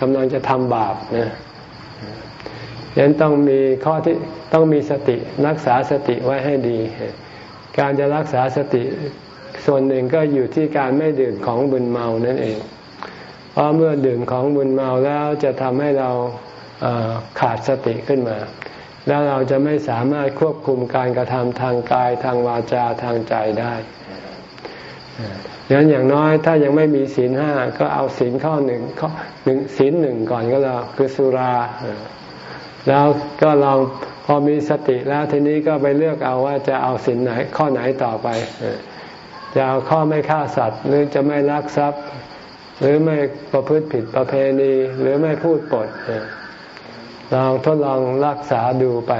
กำลังจะทำบาปนี่ยฉะนั้นต้องมีข้อที่ต้องมีสติรักษาสติไว้ให้ดี การจะรักษาสติส่วนหนึ่งก็อยู่ที่การไม่ดื่มของบุญเมานั่นเอง เพราะเมื่อดื่มของบุญเมาแล้วจะทำให้เราขาดสติขึ้นมา แล้วเราจะไม่สามารถควบคุมการกระทำทางกายทางวาจาทางใจได้ ดังนั้นอย่างน้อยถ้ายังไม่มีศีลห้าก็เอาศีลข้อหนึ่งข้อหนึ่งศีลหนึ่งก่อนก็แล้วคือสุรา แล้วก็ลองพอมีสติแล้วทีนี้ก็ไปเลือกเอาว่าจะเอาสินไหนข้อไหนต่อไปจะเอาข้อไม่ฆ่าสัตว์ หรือจะไม่ลักทรัพย์ หรือไม่ประพฤติผิดประเพณีหรือไม่พูดปดลองทดลองรักษาดูไป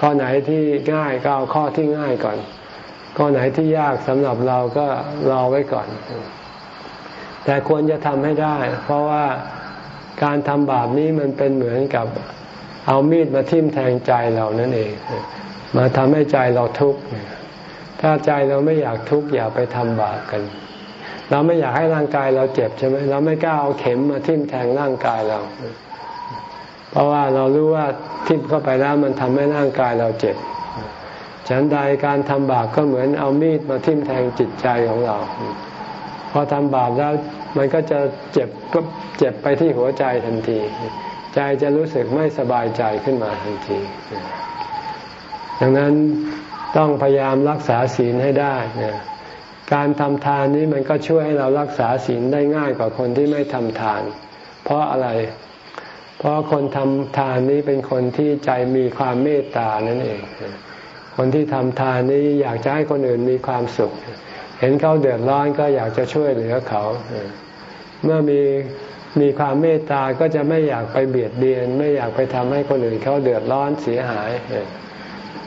ข้อไหนที่ง่ายก็เอาข้อที่ง่ายก่อน ข้อไหนที่ยากสำหรับเราก็รอไว้ก่อน แต่ควรจะทำให้ได้ เพราะว่าการทำบาปนี้มันเป็นเหมือนกับเอามีดมาทิ่มแทงใจเรานั่นเอง มาทำให้ใจเราทุกข์ถ้าใจเราไม่อยากทุกข์อย่าไปทำบาปกัน เราไม่อยากให้ร่างกายเราเจ็บใช่ไหมเราไม่กล้าเอาเข็มมาทิ่มแทงร่างกายเรา เพราะว่าเรารู้ว่าทิ่มเข้าไปแล้วมันทำให้ร่างกายเราเจ็บ ฉันใดการทำบาปก็เหมือนเอามีดมาทิ่มแทงจิตใจของเรา พอทำบาปแล้วมันก็จะเจ็บก็เจ็บไปที่หัวใจทันที ใจจะรู้สึกไม่สบายใจขึ้นมาทันที ดังนั้นต้องพยายามรักษาศีลให้ได้นะการทำทานนี้มันก็ช่วยให้เรารักษาศีลได้ง่ายกว่าคนที่ไม่ทำทาน เพราะอะไร เพราะคนทำทานนี้เป็นคนที่ใจมีความเมตตานั่นเอง คนที่ทำทานนี้อยากจะให้คนอื่นมีความสุข เห็นเขาเดือดร้อนก็อยากจะช่วยเหลือเขา เมื่อมีมีความเมตตาก็จะไม่อยากไปเบียดเบียน ไม่อยากไปทำให้คนอื่นเขาเดือดร้อนเสียหาย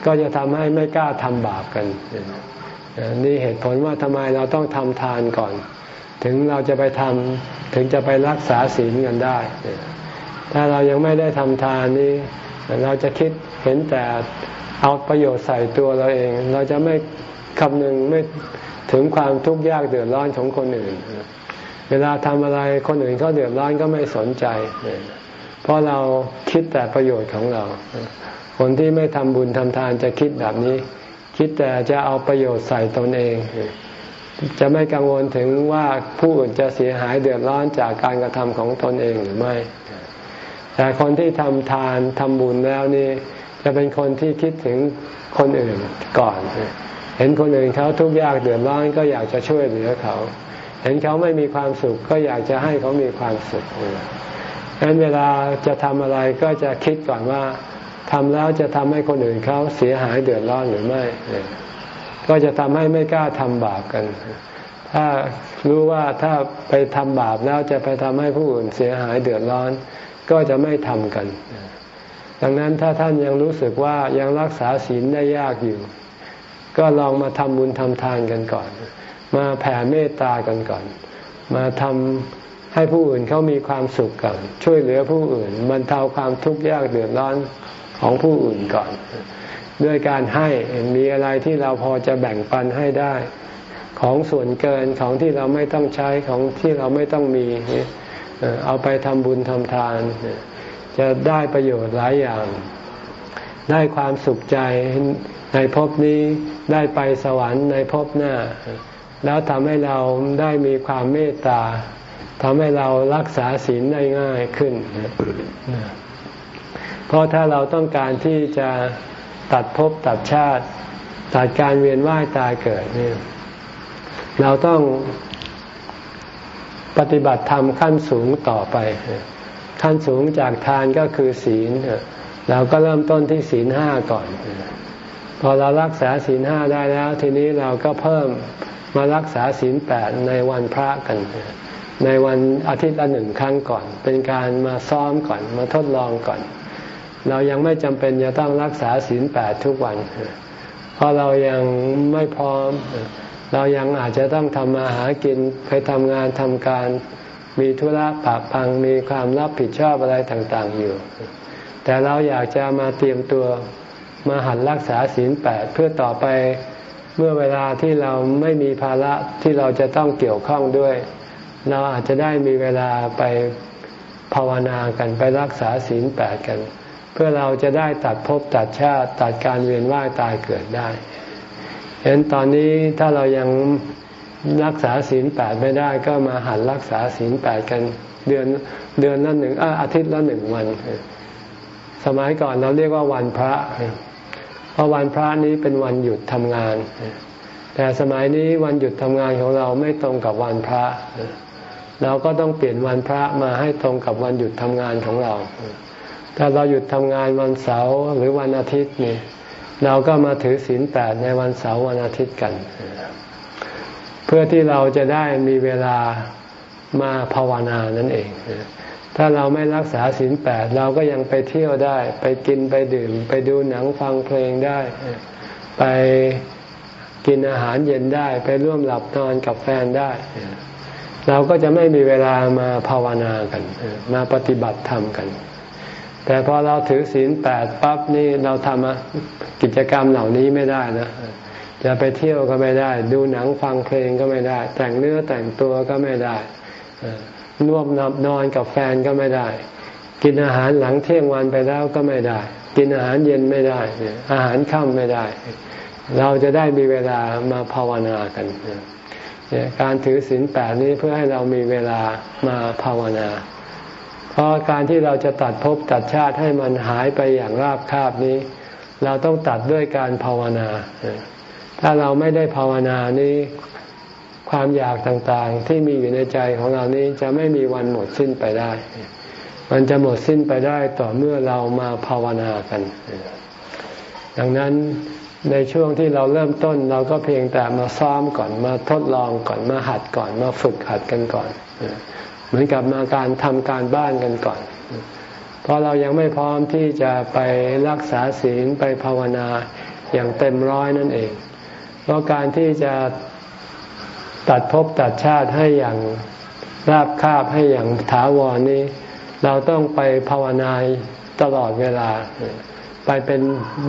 ก็จะทำให้ไม่กล้าทำบาปกัน นี่เหตุผลว่าทำไมเราต้องทำทานก่อน ถึงเราจะไปทำถึงจะไปรักษาศีลกันได้ ถ้าเรายังไม่ได้ทำทานนี้ เราจะคิดเห็นแต่ เอาประโยชน์ใส่ตัวเราเอง เราจะไม่คำนึงไม่ถึงความทุกข์ยากเดือดร้อนของคนอื่น เวลาทำอะไรคนอื่นเขาเดือดร้อนก็ไม่สนใจ เพราะเราคิดแต่ประโยชน์ของเรา คนที่ไม่ทำบุญทำทานจะคิดแบบนี้ คิดแต่จะเอาประโยชน์ใส่ตนเอง จะไม่กังวลถึงว่าผู้อื่นจะเสียหายเดือดร้อนจากการกระทำของตนเองหรือไม่ แต่คนที่ทำทานทำบุญแล้วนี่ จะเป็นคนที่คิดถึงคนอื่นก่อน เห็นคนอื่นเขาทุกข์ยากเดือดร้อนก็อยากจะช่วยเหลือเขา เห็นเขาไม่มีความสุขก็อยากจะให้เขามีความสุขดังนั้นเวลาจะทำอะไรก็จะคิดก่อนว่าทำแล้วจะทำให้คนอื่นเขาเสียหายเดือดร้อนหรือไม่ ก็จะทำให้ไม่กล้าทำบาปกัน ถ้ารู้ว่าถ้าไปทำบาปแล้วจะไปทำให้ผู้อื่นเสียหายเดือดร้อน ก็จะไม่ทำกัน ดังนั้นถ้าท่านยังรู้สึกว่ายังรักษาศีลได้ยากอยู่ ก็ลองมาทำบุญทำทานกันก่อน มาแผ่เมตตากันก่อน มาทำให้ผู้อื่นเขามีความสุขก่อน ช่วยเหลือผู้อื่นบรรเทาความทุกข์ยากเดือดร้อนของผู้อื่นก่อน ด้วยการให้มีอะไรที่เราพอจะแบ่งปันให้ได้ ของส่วนเกินของที่เราไม่ต้องใช้ของที่เราไม่ต้องมี เอาไปทำบุญทำทาน จะได้ประโยชน์หลายอย่าง ได้ความสุขใจในภพนี้ได้ไปสวรรค์ในภพหน้า แล้วทำให้เราได้มีความเมตตาทำให้เรารักษาศีลได้ง่ายขึ้น เพราะถ้าเราต้องการที่จะตัดภพตัดชาติตัดการเวียนว่ายตายเกิดเนี่ยเราต้องปฏิบัติธรรมขั้นสูงต่อไป ขั้นสูงจากทานก็คือศีลเราก็เริ่มต้นที่ศีลห้าก่อน พอเรารักษาศีลห้าได้แล้ว ทีนี้เราก็เพิ่มมารักษาศีลแปดในวันพระกัน ในวันอาทิตย์ละหนึ่งครั้งก่อน เป็นการมาซ้อมก่อนมาทดลองก่อน เรายังไม่จำเป็นจะต้องรักษาศีลแปดทุกวัน เพราะเรายังไม่พร้อม เรายังอาจจะต้องทำมาหากินไปทำงานทำการ มีธุระปะปังมีความรับผิดชอบอะไรต่างๆอยู่ แต่เราอยากจะมาเตรียมตัวมาหัดรักษาศีลแปดเพื่อต่อไปเมื่อเวลาที่เราไม่มีภาระที่เราจะต้องเกี่ยวข้องด้วย เราอาจจะได้มีเวลาไปภาวนากันไปรักษาศีลแปดกัน เพื่อเราจะได้ตัดภพตัดชาติตัดการเวียนว่ายตายเกิดได้เห็นตอนนี้ถ้าเรายัง รักษาศีลแปดไม่ได้ก็มาหัดรักษาศีลแปดกัน เดือนเดือนละหนึ่งอาทิตย์ละหนึ่งวัน สมัยก่อนเราเรียกว่าวันพระเพราะวันพระนี้เป็นวันหยุดทำงาน แต่สมัยนี้วันหยุดทำงานของเราไม่ตรงกับวันพระ เราก็ต้องเปลี่ยนวันพระมาให้ตรงกับวันหยุดทำงานของเรา ถ้าเราหยุดทำงานวันเสาร์หรือวันอาทิตย์นี่เราก็มาถือศีลแปดในวันเสาร์วันอาทิตย์กัน เพื่อที่เราจะได้มีเวลามาภาวนานั่นเอง ถ้าเราไม่รักษาศีลแปดเราก็ยังไปเที่ยวได้ ไปกินไปดื่ม ไปดูหนังฟังเพลงได้ ไปกินอาหารเย็นได้ ไปร่วมหลับนอนกับแฟนได้ เราก็จะไม่มีเวลามาภาวนากัน มาปฏิบัติธรรมกัน แต่พอเราถือศีลแปดปั๊บนี่เราทำกิจกรรมเหล่านี้ไม่ได้นะ จะไปเที่ยวก็ไม่ได้ ดูหนังฟังเพลงก็ไม่ได้ แต่งเนื้อแต่งตัวก็ไม่ได้น่วมนับนอนกับแฟนก็ไม่ได้ กินอาหารหลังเที่ยงวันไปแล้วก็ไม่ได้ กินอาหารเย็นไม่ได้ อาหารค่ำไม่ได้ เราจะได้มีเวลามาภาวนากันการถือศีลแปดนี้เพื่อให้เรามีเวลามาภาวนา เพราะการที่เราจะตัดภพตัดชาติให้มันหายไปอย่างราบคาบนี้ เราต้องตัดด้วยการภาวนา ถ้าเราไม่ได้ภาวนานี้ความอยากต่างๆ ที่มีอยู่ในใจของเรานี้จะไม่มีวันหมดสิ้นไปได้ มันจะหมดสิ้นไปได้ต่อเมื่อเรามาภาวนากัน ดังนั้นในช่วงที่เราเริ่มต้นเราก็เพียงแต่มาซ้อมก่อนมาทดลองก่อนมาหัดก่อนมาฝึกหัดกันก่อน เหมือนกับมาการทำการบ้านกันก่อน เพราะเรายังไม่พร้อมที่จะไปรักษาศีลไปภาวนาอย่างเต็มร้อยนั่นเอง เพราะการที่จะตัดภพตัดชาติให้อย่างราบคาบให้อย่างถาวรนี้ เราต้องไปภาวนาตลอดเวลา ไปเป็น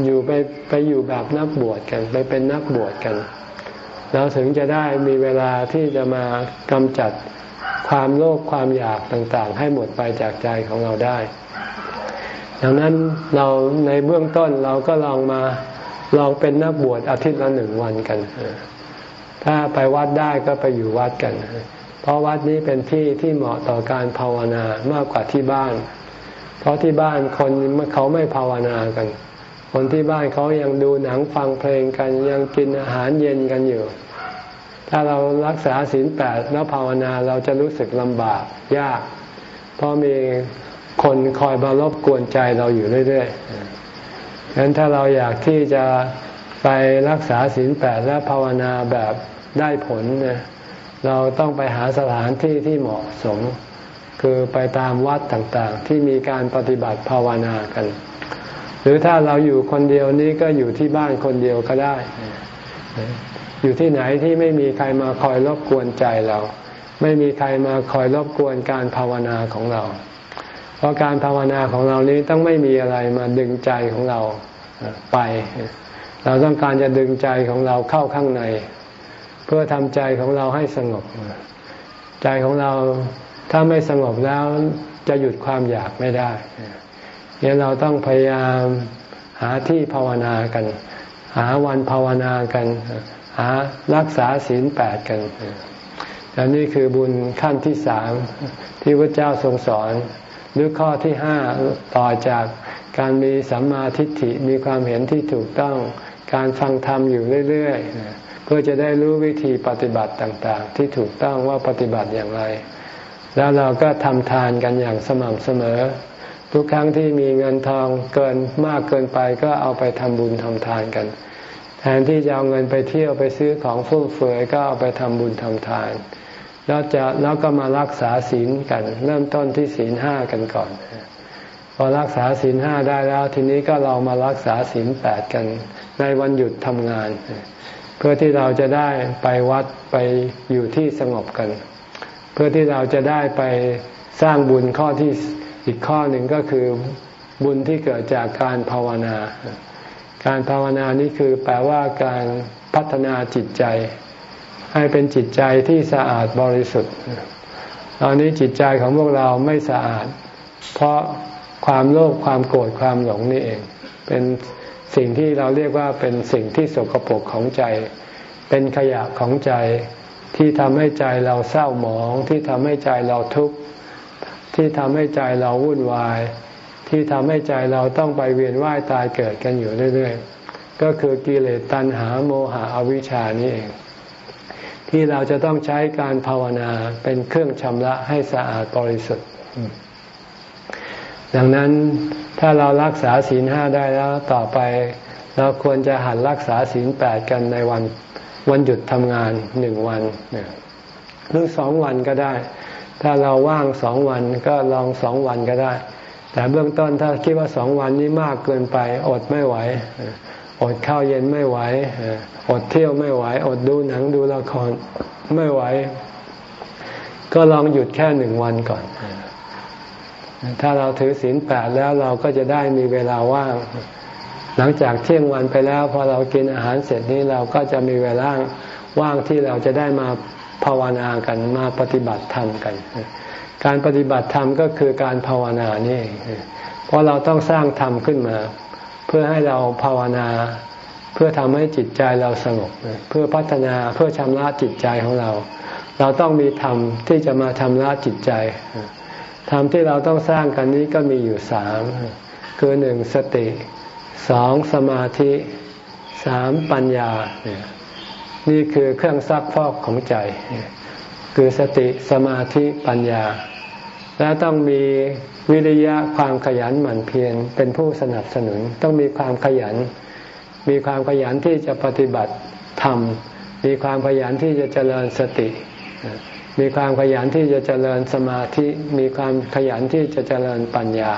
อยู่ไปไปอยู่แบบนักบวชกัน ไปเป็นนักบวชกันเราถึงจะได้มีเวลาที่จะมากำจัดความโลภความอยากต่างๆ ให้หมดไปจากใจของเราได้ ดังนั้นเราในเบื้องต้นเราก็ลองมา ลองเป็นนักบวชอาทิตย์ละหนึ่งวันกัน ถ้าไปวัดได้ก็ไปอยู่วัดกัน เพราะวัดนี้เป็นที่ที่เหมาะต่อการภาวนามากกว่าที่บ้านเพเพราะที่บ้านคนเขาไม่ภาวนากัน คนที่บ้านเขายังดูหนังฟังเพลงกันยังกินอาหารเย็นกันอยู่ ถ้าเรารักษาศีลแปดแล้วภาวนาเราจะรู้สึกลำบากยาก เพราะมีคนคอยมารบกวนใจเราอยู่เรื่อย ๆ ฉะนั้นถ้าเราอยากที่จะไปรักษาศีลแปดและภาวนาแบบได้ผลเนี่ยเราต้องไปหาสถานที่ที่เหมาะสม คือไปตามวัดต่างๆ ที่มีการปฏิบัติภาวนากัน หรือถ้าเราอยู่คนเดียวนี้ก็อยู่ที่บ้านคนเดียวก็ได้ อยู่ที่ไหนที่ไม่มีใครมาคอยรบกวนใจเรา ไม่มีใครมาคอยรบกวนการภาวนาของเรา เพราะการภาวนาของเรานี้ต้องไม่มีอะไรมาดึงใจของเราไป เราต้องการจะดึงใจของเราเข้าข้างใน เพื่อทำใจของเราให้สงบ ใจของเราถ้าไม่สงบแล้วจะหยุดความอยากไม่ได้เนี่ยเราต้องพยายามหาที่ภาวนากัน หาวันภาวนากัน หารักษาศีลแปดกันอันนี้คือบุญขั้นที่สามที่พระเจ้าทรงสอน หรือข้อที่ห้าต่อจากการมีสัมมาทิฏฐิมีความเห็นที่ถูกต้องการฟังธรรมอยู่เรื่อยๆเพื่อจะได้รู้วิธีปฏิบัติต่างๆ ที่ถูกต้องว่าปฏิบัติอย่างไร แล้วเราก็ทำทานกันอย่างสม่ำเสมอ ทุกครั้งที่มีเงินทองเกินมากเกินไปก็เอาไปทำบุญทำทานกัน แทนที่จะเอาเงินไปเที่ยวไปซื้อของฟุ่มเฟือยก็เอาไปทำบุญทำทาน แล้วจะแล้วก็มารักษาศีลกัน เริ่มต้นที่ศีลห้ากันก่อน พอรักษาศีลห้าได้แล้ว ทีนี้ก็เรามารักษาศีลแปดกันในวันหยุดทำงาน เพื่อที่เราจะได้ไปวัดไปอยู่ที่สงบกัน เพื่อที่เราจะได้ไปสร้างบุญข้อที่อีกข้อหนึ่งก็คือบุญที่เกิดจากการภาวนา การภาวนานี้คือแปลว่าการพัฒนาจิตใจ ให้เป็นจิตใจที่สะอาดบริสุทธิ์ตอนนี้จิตใจของพวกเราไม่สะอาด เพราะความโลภความโกรธความหลงนี่เอง เป็นสิ่งที่เราเรียกว่าเป็นสิ่งที่สกปรกของใจ เป็นขยะของใจที่ทำให้ใจเราเศร้าหมอง ที่ทำให้ใจเราทุกข์ที่ทำให้ใจเราวุ่นวาย ที่ทำให้ใจเราต้องไปเวียนว่ายตายเกิดกันอยู่เรื่อย ๆ ก็คือกิเลสตัณหาโมหะอวิชานี่เอง ที่เราจะต้องใช้การภาวนาเป็นเครื่องชำระให้สะอาดบริสุทธิ์ ดังนั้นถ้าเรารักษาศีลห้าได้แล้วต่อไป เราควรจะหัดรักษาศีลแปดกันในวันวันหยุดทำงานหนึ่งวันหรือสองวันก็ได้ ถ้าเราว่างสองวันก็ลองสองวันก็ได้ แต่เบื้องต้นถ้าคิดว่าสองวันนี้มากเกินไปอดไม่ไหว อดข้าวเย็นไม่ไหวอดเที่ยวไม่ไหว อดดูหนังดูละครไม่ไหว ก็ลองหยุดแค่หนึ่งวันก่อน ถ้าเราถือศีลแปดแล้วเราก็จะได้มีเวลาว่าง หลังจากเที่ยงวันไปแล้วพอเรากินอาหารเสร็จนี้เราก็จะมีเวลาว่างที่เราจะได้มาภาวนากันมาปฏิบัติธรรมกัน การปฏิบัติธรรมก็คือการภาวนานี่เพราะเราต้องสร้างธรรมขึ้นมา พื่อให้เราภาวนา เพื่อทำให้จิตใจเราสงบเพื่อพัฒนาเพื่อชำระจิตใจของเรา เราต้องมีธรรมที่จะมาชำระจิตใจธรรมที่เราต้องสร้างกันนี้ก็มีอยู่สามคือหนึ่งสติสองสมาธิสามปัญญา นี่คือเครื่องซักฟอกของใจ คือสติสมาธิปัญญา และต้องมีวิริยะความขยันหมั่นเพียรเป็นผู้สนับสนุน ต้องมีความขยัน มีความขยันที่จะปฏิบัติธรรมมีความขยันที่จะเจริญสติ มีความขยันที่จะเจริญสมาธิ มีความขยันที่จะเจริญปัญญา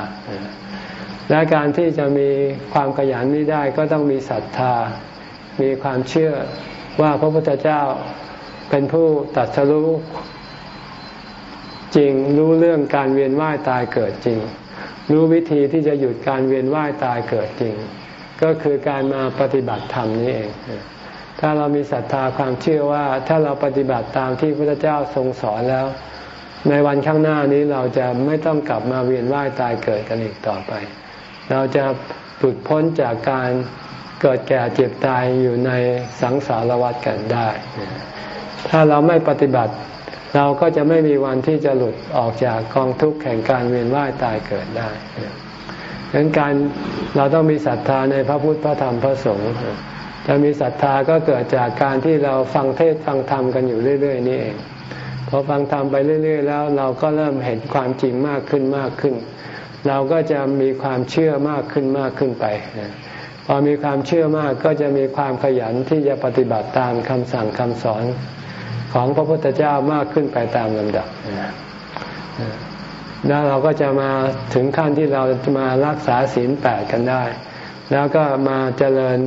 และการที่จะมีความขยันนี้ได้ก็ต้องมีศรัทธา มีความเชื่อว่าพระพุทธเจ้าเป็นผู้ตัดสู้ จริง รู้เรื่องการเวียนว่ายตายเกิดจริง รู้วิธีที่จะหยุดการเวียนว่ายตายเกิดจริง ก็คือการมาปฏิบัติธรรมนี้เอง ถ้าเรามีศรัทธาความเชื่อว่า ถ้าเราปฏิบัติตามที่พระเจ้าทรงสอนแล้ว ในวันข้างหน้านี้เราจะไม่ต้องกลับมาเวียนว่ายตายเกิดกันอีกต่อไป เราจะหลุดพ้นจากการเกิดแก่เจ็บตายอยู่ในสังสารวัฏกันได้ ถ้าเราไม่ปฏิบัติ เราก็จะไม่มีวันที่จะหลุดออกจากกองทุกข์แห่งการเวียนว่ายตายเกิดได้ดังนั้นการเราต้องมีศรัทธาในพระพุทธพระธรรมพระสงฆ์จะมีศรัทธาก็เกิดจากการที่เราฟังเทศฟังธรรมกันอยู่เรื่อย ๆ นี่เองพอฟังธรรมไปเรื่อย ๆ แล้ว เราก็เริ่มเห็นความจริงมากขึ้นมากขึ้น เราก็จะมีความเชื่อมากขึ้นมากขึ้นไปพอมีความเชื่อมากก็จะมีความขยันที่จะปฏิบัติตามคำสั่งคำสอน ของพระพุทธเจ้ามากขึ้นไปตามลำดับแล้วเราก็จะมาถึงขั้นที่เราจะมารักษาศีลแปดกันได้ แล้วก็มาเจริญ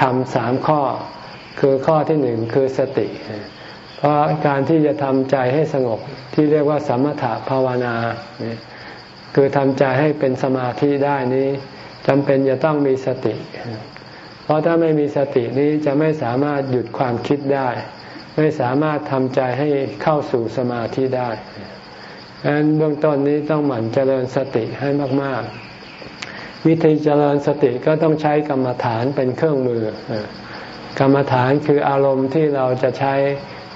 ทำสามข้อ คือข้อที่หนึ่งคือสติ เพราะการที่จะทำใจให้สงบที่เรียกว่าสมถะภาวนา คือทำใจให้เป็นสมาธิได้นี้จำเป็นจะต้องมีสติ เพราะถ้าไม่มีสตินี้จะไม่สามารถหยุดความคิดได้ ไม่สามารถทำใจให้เข้าสู่สมาธิได้ดังนั้นเบื้องต้นนี้ต้องหมั่นเจริญสติให้มาก ๆ วิธีเจริญสติก็ต้องใช้กรรมฐานเป็นเครื่องมือ กรรมฐานคืออารมณ์ที่เราจะใช้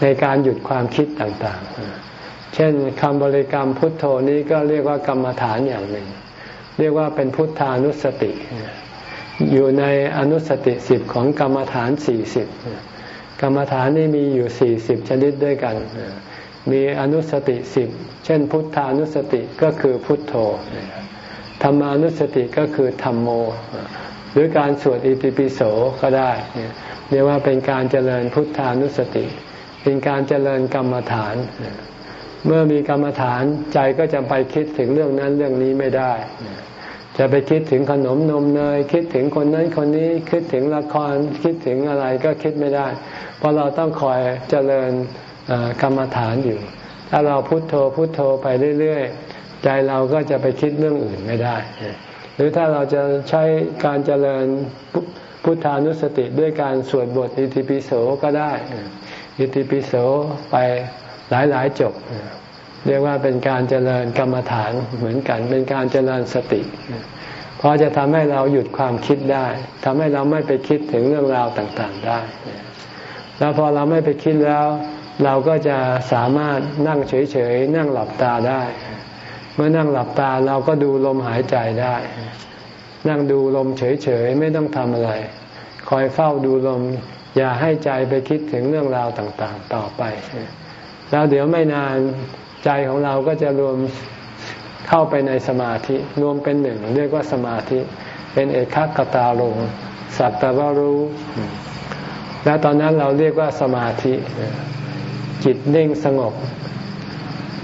ในการหยุดความคิดต่าง ๆ เช่นคำบริกรรมพุทโธนี้ก็เรียกว่ากรรมฐานอย่างหนึ่ง เรียกว่าเป็นพุทธานุสติ อยู่ในอนุสติสิบของกรรมฐานสี่สิบ กรรมฐานนี่มีอยู่สี่สิบชนิดด้วยกัน มีอนุสติสิบเช่น พุทธานุสติก็คือพุทโธธรรมานุสติก็คือธรรมโม หรือการสวดอิติปิโสก็ได้เรียกว่าเป็นการเจริญพุทธานุสติ เป็นการเจริญกรรมฐาน เมื่อมีกรรมฐานใจก็จะไปคิดถึงเรื่องนั้นเรื่องนี้ไม่ได้ จะไปคิดถึงขนมนมเนย คิดถึงคนนั้นคนนี้คิดถึงละครคิดถึงอะไรก็คิดไม่ได้ เพราะเราต้องคอยเจริญกรรมฐานอยู่ ถ้าเราพุโทโธพุโทโธไปเรื่อยๆ ใจเราก็จะไปคิดเรื่องอื่นไม่ได้ หรือถ้าเราจะใช้การเจริญพุทธานุสติด้วยการสวดบทอิติปิโสก็ได้ อิติปิโสไปหลายๆจบ เรียกว่าเป็นการเจริญกรรมฐานเหมือนกัน เป็นการเจริญสติ เพราะจะทำให้เราหยุดความคิดได้ทำให้เราไม่ไปคิดถึงเรื่องราวต่างๆได้ แล้วพอเราไม่ไปคิดแล้ว เราก็จะสามารถนั่งเฉยๆนั่งหลับตาได้ เมื่อนั่งหลับตาเราก็ดูลมหายใจได้ นั่งดูลมเฉยๆไม่ต้องทำอะไร คอยเฝ้าดูลม อย่าให้ใจไปคิดถึงเรื่องราวต่างๆ ต่อไป แล้วเดี๋ยวไม่นาน ใจของเราก็จะรวมเข้าไปในสมาธิ รวมเป็นหนึ่ง เรียกว่าสมาธิ เป็นเอกขตาลงสัตตวรู้ แล้วตอนนั้นเราเรียกว่าสมาธิ จิตนิ่งสงบ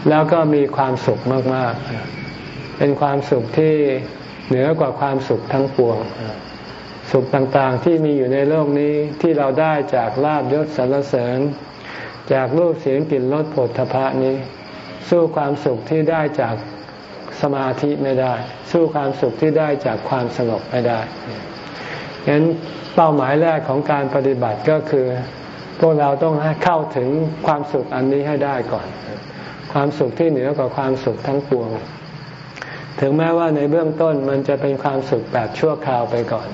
แล้วก็มีความสุขมาก ๆ เป็นความสุขที่เหนือกว่าความสุขทั้งปวงสุขต่างๆที่มีอยู่ในโลกนี้ที่เราได้จากลาบยศสรรเสริญ จากรูปเสียงกลิ่นรสผลทพะนี้ สู้ความสุขที่ได้จากสมาธิไม่ได้ สู้ความสุขที่ได้จากความสงบไม่ได้ฉะนั้นเป้าหมายแรกของการปฏิบัติก็คือ พวกเราต้องให้เข้าถึงความสุขอันนี้ให้ได้ก่อน ความสุขที่เหนือกว่าความสุขทั้งปวง ถึงแม้ว่าในเบื้องต้นมันจะเป็นความสุขแบบชั่วคราวไปก่อน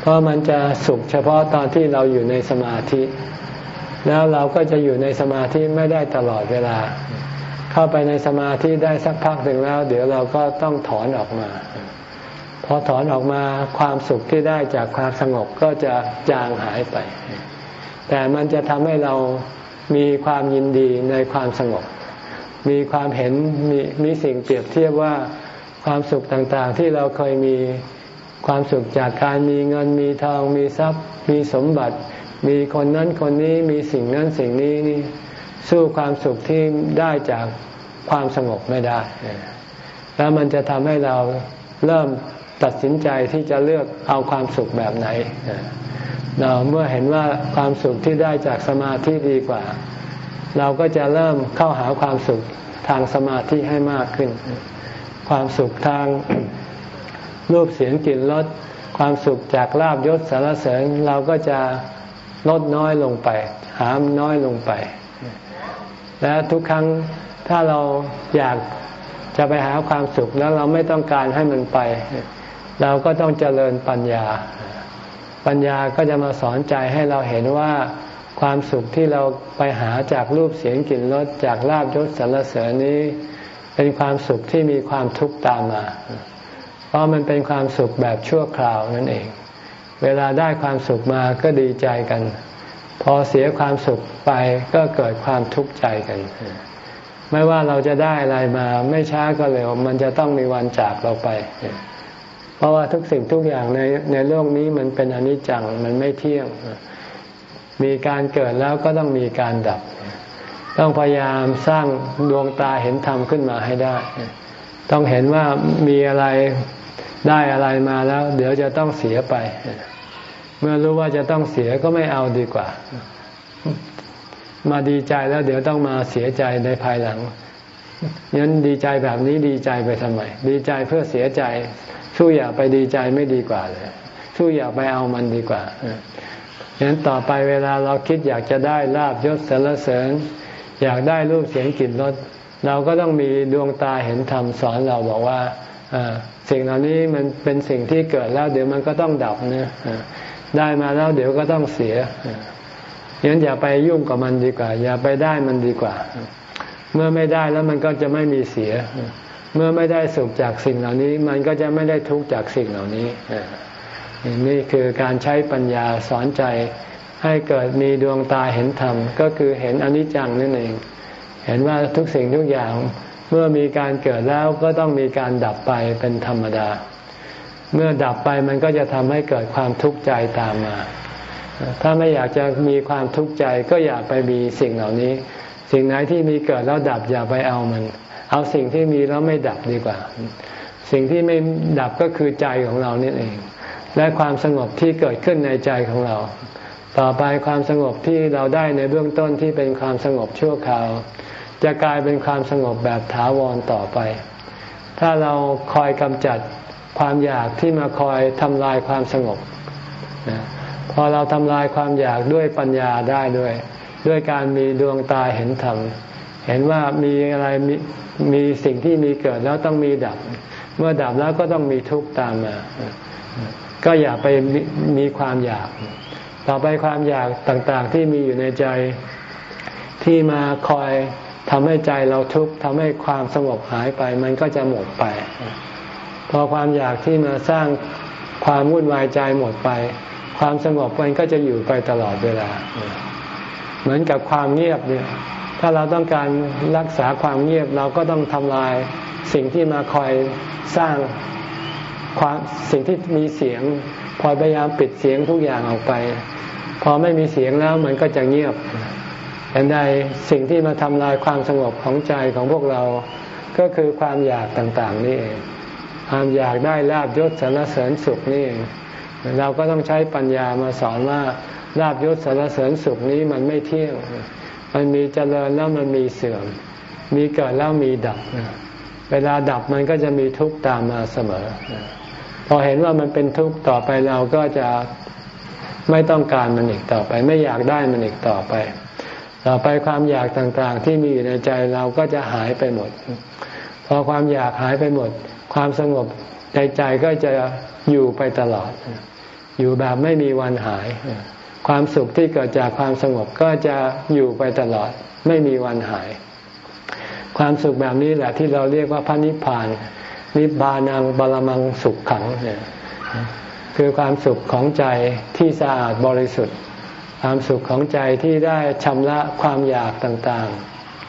เพราะมันจะสุขเฉพาะตอนที่เราอยู่ในสมาธิ แล้วเราก็จะอยู่ในสมาธิไม่ได้ตลอดเวลา เข้าไปในสมาธิได้สักพักหนึ่งแล้ว เดี๋ยวเราก็ต้องถอนออกมาพอถอนออกมาความสุขที่ได้จากความสงบก็จะจางหายไป แต่มันจะทำให้เรามีความยินดีในความสงบ มีความเห็นมีมีสิ่งเปรียบเทียบว่าความสุขต่างๆ ที่เราเคยมีความสุขจากการมีเงินมีทองมีทรัพย์ มีสมบัติ มีคนนั้นคนนี้มีสิ่งนั้นสิ่งนี้นี่ สู้ความสุขที่ได้จากความสงบไม่ได้ แล้วมันจะทำให้เราเริ่มตัดสินใจที่จะเลือกเอาความสุขแบบไหน เราเมื่อเห็นว่าความสุขที่ได้จากสมาธิดีกว่า เราก็จะเริ่มเข้าหาความสุขทางสมาธิให้มากขึ้น ความสุขทางรูปเสียงกลิ่นรสความสุขจากลาบยศสารเสริญเราก็จะลดน้อยลงไป หามน้อยลงไป และทุกครั้งถ้าเราอยากจะไปหาความสุขแล้วเราไม่ต้องการให้มันไป เราก็ต้องเจริญปัญญา ปัญญาก็จะมาสอนใจให้เราเห็นว่าความสุขที่เราไปหาจากรูปเสียงกลิ่นรสจากลาบยศสรรเสริญนี้ เป็นความสุขที่มีความทุกข์ตามมา เพราะมันเป็นความสุขแบบชั่วคราวนั่นเอง เวลาได้ความสุขมาก็ดีใจกัน พอเสียความสุขไปก็เกิดความทุกข์ใจกัน ไม่ว่าเราจะได้อะไรมา ไม่ช้าก็เร็ว มันจะต้องมีวันจากเราไป เพราะว่าทุกสิ่งทุกอย่างในในโลกนี้มันเป็นอนิจจังมันไม่เที่ยง มีการเกิดแล้วก็ต้องมีการดับ ต้องพยายามสร้างดวงตาเห็นธรรมขึ้นมาให้ได้ ต้องเห็นว่ามีอะไรได้อะไรมาแล้ว เดี๋ยวจะต้องเสียไป เมื่อรู้ว่าจะต้องเสียก็ไม่เอาดีกว่า มาดีใจแล้ว เดี๋ยวต้องมาเสียใจในภายหลังยันดีใจแบบนี้ดีใจไปทำไม ดีใจเพื่อเสียใจ สู้อย่าไปดีใจไม่ดีกว่าเลย สู้อย่าไปเอามันดีกว่าฉะนั้นต่อไปเวลาเราคิดอยากจะได้ลาบยศสรรเสริญ อยากได้รูปเสียงกลิ่นรสเราก็ต้องมีดวงตาเห็นธรรมสอนเราบอกว่าสิ่งเหล่านี้มันเป็นสิ่งที่เกิดแล้วเดี๋ยวมันก็ต้องดับนะ ได้มาแล้วเดี๋ยวก็ต้องเสียฉะนั้นอย่าไปยุ่งกับมันดีกว่า อย่าไปได้มันดีกว่า เมื่อไม่ได้แล้วมันก็จะไม่มีเสีย เมื่อไม่ได้สุขจากสิ่งเหล่านี้ มันก็จะไม่ได้ทุกข์จากสิ่งเหล่านี้นี่คือการใช้ปัญญาสอนใจให้เกิดมีดวงตาเห็นธรรม ก็คือเห็นอนิจจังนั่นเอง เห็นว่าทุกสิ่งทุกอย่าง เมื่อมีการเกิดแล้วก็ต้องมีการดับไปเป็นธรรมดา เมื่อดับไปมันก็จะทำให้เกิดความทุกข์ใจตามมา ถ้าไม่อยากจะมีความทุกข์ใจก็อย่าไปมีสิ่งเหล่านี้ สิ่งไหนที่มีเกิดแล้วดับอย่าไปเอามัน เอาสิ่งที่มีแล้วไม่ดับดีกว่า สิ่งที่ไม่ดับก็คือใจของเรานี่เอง และความสงบที่เกิดขึ้นในใจของเรา ต่อไปความสงบที่เราได้ในเบื้องต้นที่เป็นความสงบชั่วคราว จะกลายเป็นความสงบแบบถาวรต่อไป ถ้าเราคอยกำจัด ความอยากที่มาคอยทำลายความสงบพอเราทำลายความอยากด้วยปัญญาได้ด้วย ด้วยการมีดวงตาเห็นธรรม เห็นว่ามีอะไรมีมีสิ่งที่มีเกิดแล้วต้องมีดับ เมื่อดับแล้วก็ต้องมีทุกข์ตามมา ก็อย่าไปมีความอยาก ต่อไปความอยากต่างๆที่มีอยู่ในใจที่มาคอยทำให้ใจเราทุกข์ทำให้ความสงบหายไป มันก็จะหมดไป พอความอยากที่มาสร้างความวุ่นวายใจหมดไป ความสงบมันก็จะอยู่ไปตลอดเวลา เหมือนกับความเงียบเนี่ย ถ้าเราต้องการรักษาความเงียบเราก็ต้องทำลายสิ่งที่มาคอยสร้างความสิ่งที่มีเสียงพอพยายามปิดเสียงทุกอย่างออกไป พอไม่มีเสียงแล้วมันก็จะเงียบแต่ใดสิ่งที่มาทำลายความสงบของใจของพวกเรา ก็คือความอยากต่างๆนี่เอง ความอยากได้ลาบยศสรรเสริญสุขนี่ เราก็ต้องใช้ปัญญามาสอนว่าลาบยศสรรเสริญสุขนี้มันไม่เที่ยง มันมีเจริญแล้วมันมีเสื่อม มีเกิดแล้วมีดับ เวลาดับมันก็จะมีทุกข์ตามมาเสมอ พอเห็นว่ามันเป็นทุกข์ต่อไปเราก็จะไม่ต้องการมันอีกต่อไป ไม่อยากได้มันอีกต่อไป ต่อไปความอยากต่างๆ ที่มีอยู่ในใจเราก็จะหายไปหมด พอความอยากหายไปหมด ความสงบในใจก็จะอยู่ไปตลอด อยู่แบบไม่มีวันหาย ความสุขที่เกิดจากความสงบก็จะอยู่ไปตลอด ไม่มีวันหาย ความสุขแบบนี้แหละที่เราเรียกว่าพระนิพพาน นิบานังบาลมังสุขขังเนี่ยคือความสุขของใจที่สะอาดบริสุทธิ์ ความสุขของใจที่ได้ชำระความอยากต่าง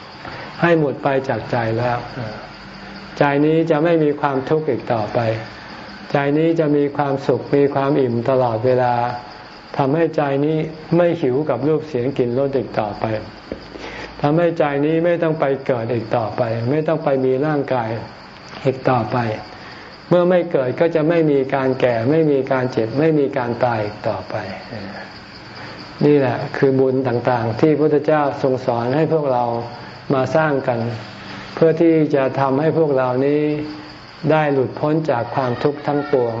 ๆ ให้หมดไปจากใจแล้ว ใจนี้จะไม่มีความทุกข์อีกต่อไป ใจนี้จะมีความสุขมีความอิ่มตลอดเวลาทำให้ใจนี้ไม่หิวกับรูปเสียงกลิ่นรสอีกต่อไปทำให้ใจนี้ไม่ต้องไปเกิดอีกต่อไป ไม่ต้องไปมีร่างกายอีกต่อไป เมื่อไม่เกิดก็จะไม่มีการแก่ ไม่มีการเจ็บ ไม่มีการตายอีกต่อไป นี่แหละคือบุญต่างๆ ที่พระพุทธเจ้าทรงสอนให้พวกเรามาสร้างกัน พื่อที่จะทำให้พวกเรานี้ได้หลุดพ้นจากความทุกข์ทั้งปวง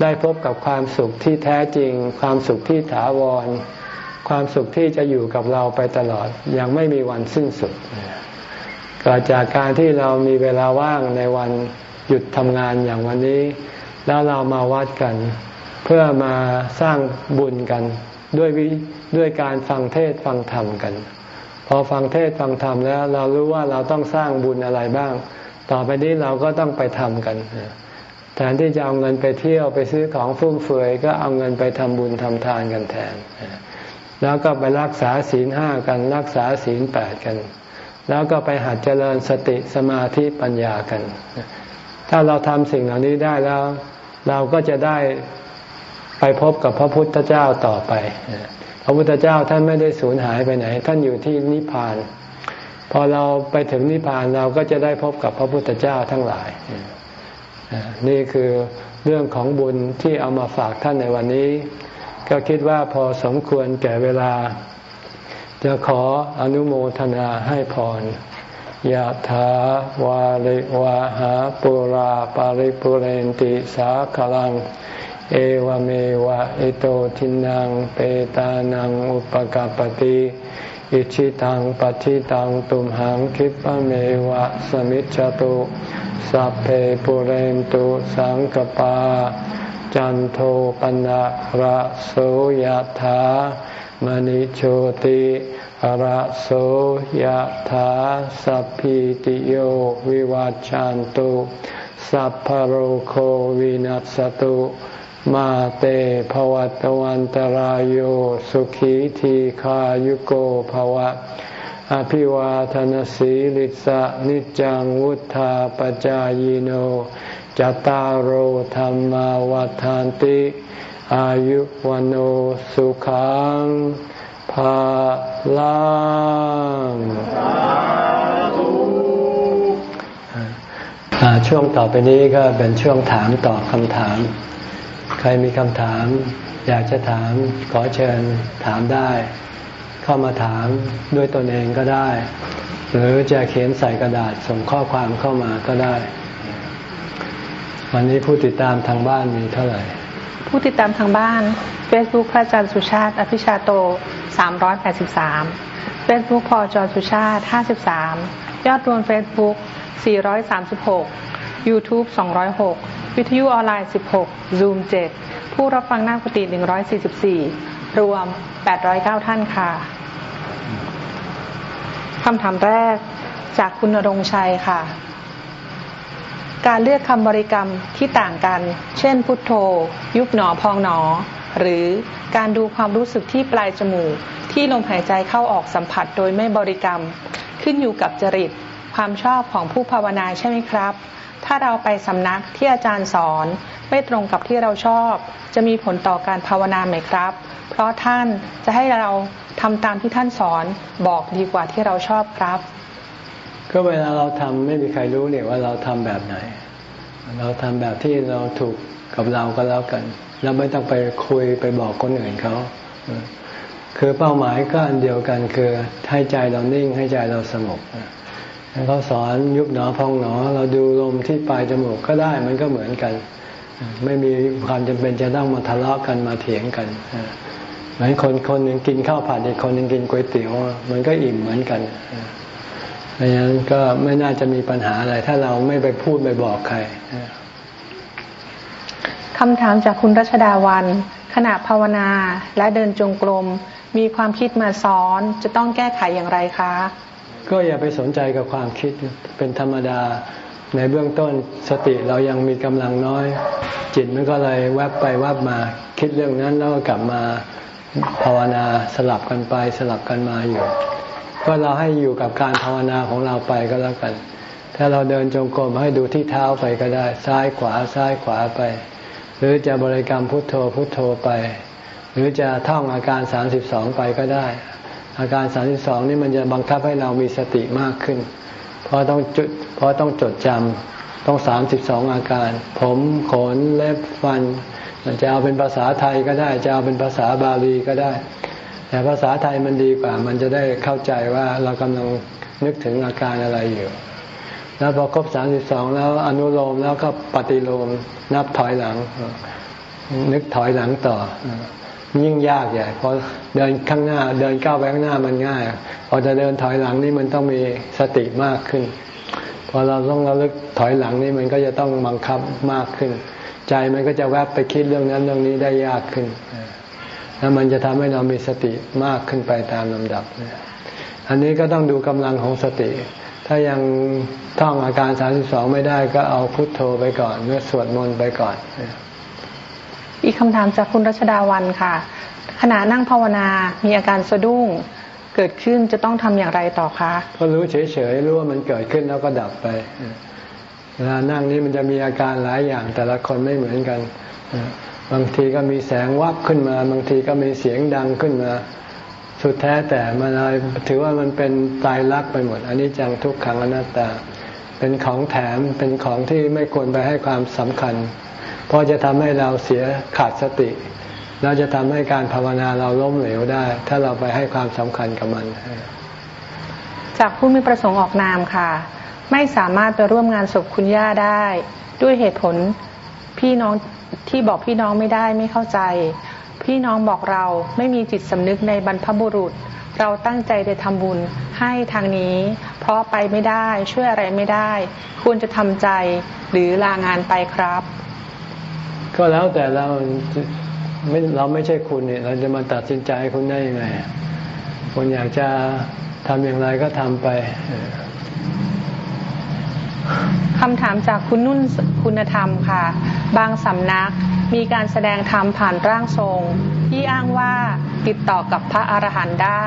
ได้พบกับความสุขที่แท้จริง ความสุขที่ถาวร ความสุขที่จะอยู่กับเราไปตลอด ยังไม่มีวันสิ้นสุดกิดจากการที่เรามีเวลาว่างในวันหยุดทำงานอย่างวันนี้ แล้วเรามาวัดกัน เพื่อมาสร้างบุญกัน ด้วยวิด้วยการฟังเทศฟังธรรมกัน พอฟังเทศฟังธรรมแล้ว เรารู้ว่าเราต้องสร้างบุญอะไรบ้าง ต่อไปนี้เราก็ต้องไปทำกันแทนที่จะเอาเงินไปเที่ยวไปซื้อของฟุ่มเฟือยก็เอาเงินไปทำบุญทำทานกันแทน แล้วก็ไปรักษาศีลห้ากัน รักษาศีลแปดกัน แล้วก็ไปหัดเจริญสติสมาธิปัญญากัน ถ้าเราทำสิ่งเหล่านี้ได้แล้ว เราก็จะได้ไปพบกับพระพุทธเจ้าต่อไป พระพุทธเจ้าท่านไม่ได้สูญหายไปไหน ท่านอยู่ที่นิพพาน พอเราไปถึงนิพพานเราก็จะได้พบกับพระพุทธเจ้าทั้งหลาย นี่คือเรื่องของบุญที่เอามาฝากท่านในวันนี้ ก็คิดว่าพอสมควรแก่เวลา จะขออนุโมทนาให้พรยะถาวาริวาหาปุราปาริปุเรนติสาคลัง เอวเมวะอิโตทินังเปตานังอุปกาปติอิชิตังปฏิตังตุมหังคิปะเมวะสมิจจตุสัพเพปุเรนตุสังกปา จันโทปนะระโสยธามณิโชติระโสยธาสัพพิติโยวิวัจจันตุสัพพโรโควินัสตุ มาเตภวัตวันตารโยสุขีทีขายุโกภวะ อภิวาทนสีลิสะนิจังวุธาปจายโนจตารโหธรรมวาทานติ อายุวันโอสุขังภาลังช่วงต่อไปนี้ก็เป็นช่วงถามตอบคำถาม ใครมีคำถาม อยากจะถามขอเชิญถามได้ เข้ามาถามด้วยตนเองก็ได้ หรือจะเขียนใส่กระดาษส่งข้อความเข้ามาก็ได้ วันนี้ผู้ติดตามทางบ้านมีเท่าไหร่ ผู้ติดตามทางบ้าน Facebook พระอาจารย์สุชาติ อภิชาโต 383 Facebook พอจอสุชาติ 53 ยอดรวม Facebook 436 YouTube 206 วิทยุออนไลน์ 16 Zoom 7 ผู้รับฟังหน้ากุฏิ144 รวม 809 ท่านค่ะ คำถามแรกจากคุณนรงชัยค่ะ การเลือกคำบริกรรมที่ต่างกัน เช่น พุทโธ ยุบหนอพองหนอ หรือการดูความรู้สึกที่ปลายจมูก ที่ลมหายใจเข้าออกสัมผัสโดยไม่บริกรรม ขึ้นอยู่กับจริตความชอบของผู้ภาวนาใช่ไหมครับ ถ้าเราไปสำนักที่อาจารย์สอน ไม่ตรงกับที่เราชอบ จะมีผลต่อการภาวนาไหมครับ เพราะท่านจะให้เราทำตามที่ท่านสอนบอกดีกว่าที่เราชอบครับ ก็เวลาเราทำไม่มีใครรู้เนี่ยว่าเราทำแบบไหน เราทำแบบที่เราถูกกับเราก็แล้วกัน เราไม่ต้องไปคุยไปบอกคนอื่นเขาคือเป้าหมายก็อันเดียวกันคือให้ใจเรานิ่งให้ใจเราสงบ เขาสอนยุบหนอพองหนอ เราดูลมที่ปลายจมูกก็ได้มันก็เหมือนกัน ไม่มีความจำเป็นจะต้องมาทะเลาะกันมาเถียงกันเหมือนคนคนหนึ่งกินข้าวผัดอีกคนหนึ่งกินก๋วยเตี๋ยวมันก็อิ่มเหมือนกันเพราะฉะนั้นก็ไม่น่าจะมีปัญหาอะไร ถ้าเราไม่ไปพูดไปบอกใครคำถามจากคุณรัชดาวัน ขณะภาวนาและเดินจงกรมมีความคิดมาซ้อนจะต้องแก้ไขอย่างไรคะ ก็อย่าไปสนใจกับความคิดเป็นธรรมดาในเบื้องต้นสติเรายังมีกำลังน้อย จิตมันก็เลยแวบไปแวบมา คิดเรื่องนั้นแล้วก็กลับมาภาวนาสลับกันไปสลับกันมาอยู่ ก็เราให้อยู่กับการภาวนาของเราไปก็แล้วกัน ถ้าเราเดินจงกรมให้ดูที่เท้าไปก็ได้ ซ้ายขวาซ้ายขวาไป หรือจะบริกรรมพุทโธพุทโธไป หรือจะท่องอาการสามสิบสองไปก็ได้ อาการสามสิบสองนี่มันจะบังคับให้เรามีสติมากขึ้น เพราะต้องจุดเพราะต้องจดจำต้องสามสิบสองอาการ ผมขนเล็บฟันจะเอาเป็นภาษาไทยก็ได้ จะเอาเป็นภาษาบาลีก็ได้ แต่ภาษาไทยมันดีกว่า มันจะได้เข้าใจว่าเรากำลังนึกถึงอาการอะไรอยู่ แล้วพอครบสามสิบสองแล้วอนุโลมแล้วก็ปฏิโลมนับถอยหลัง นึกถอยหลังต่อ ยิ่งยากใหญ่พอเดินข้างหน้าเดินก้าวไปข้างหน้ามันง่ายพอจะเดินถอยหลังนี่มันต้องมีสติมากขึ้น พอเราต้องระลึกถอยหลังนี่มันก็จะต้องบังคับมากขึ้น ใจมันก็จะแวบไปคิดเรื่องนั้นเรื่องนี้ได้ยากขึ้นแล้วมันจะทำให้เรามีสติมากขึ้นไปตามลำดับ อันนี้ก็ต้องดูกำลังของสติ ถ้ายังท่องอาการสาสิบสองไม่ได้ก็เอาพุทโธไปก่อนเมื่อสวดมนต์ไปก่อน อีกคำถามจากคุณรัชดาวันค่ะ ขณะนั่งภาวนามีอาการสะดุ้งเกิดขึ้นจะต้องทำอย่างไรต่อคะก็รู้เฉยๆรู้ว่ามันเกิดขึ้นแล้วก็ดับไปเวลานั่งนี้มันจะมีอาการหลายอย่างแต่ละคนไม่เหมือนกันบางทีก็มีแสงวับขึ้นมา บางทีก็มีเสียงดังขึ้นมา สุดแท้แต่มันถือว่ามันเป็นตายรักไปหมดอันนี้จังทุกขังอนัตตา เป็นของแถมเป็นของที่ไม่ควรไปให้ความสำคัญ เพราะจะทำให้เราเสียขาดสติ เราจะทำให้การภาวนาเราล้มเหลวได้ ถ้าเราไปให้ความสำคัญกับมัน จากผู้มีประสงค์ออกนามค่ะ ไม่สามารถไปร่วมงานศพคุณย่าได้ ด้วยเหตุผลพี่น้องที่บอกพี่น้องไม่ได้ไม่เข้าใจ พี่น้องบอกเราไม่มีจิตสำนึกในบรรพบุรุษ เราตั้งใจจะทำบุญให้ทางนี้ เพราะไปไม่ได้ช่วยอะไรไม่ได้ ควรจะทำใจหรือลางานไปครับ ก็แล้วแต่เราไม่เราไม่ใช่คุณเนี่ย เราจะมาตัดสินใจคุณได้ยังไงคุณอยากจะทำอย่างไรก็ทำไปคำถามจากคุณนุ่นคุณธรรมค่ะ บางสำนักมีการแสดงธรรมผ่านร่างทรง ที่อ้างว่าติดต่อกับพระอรหันต์ได้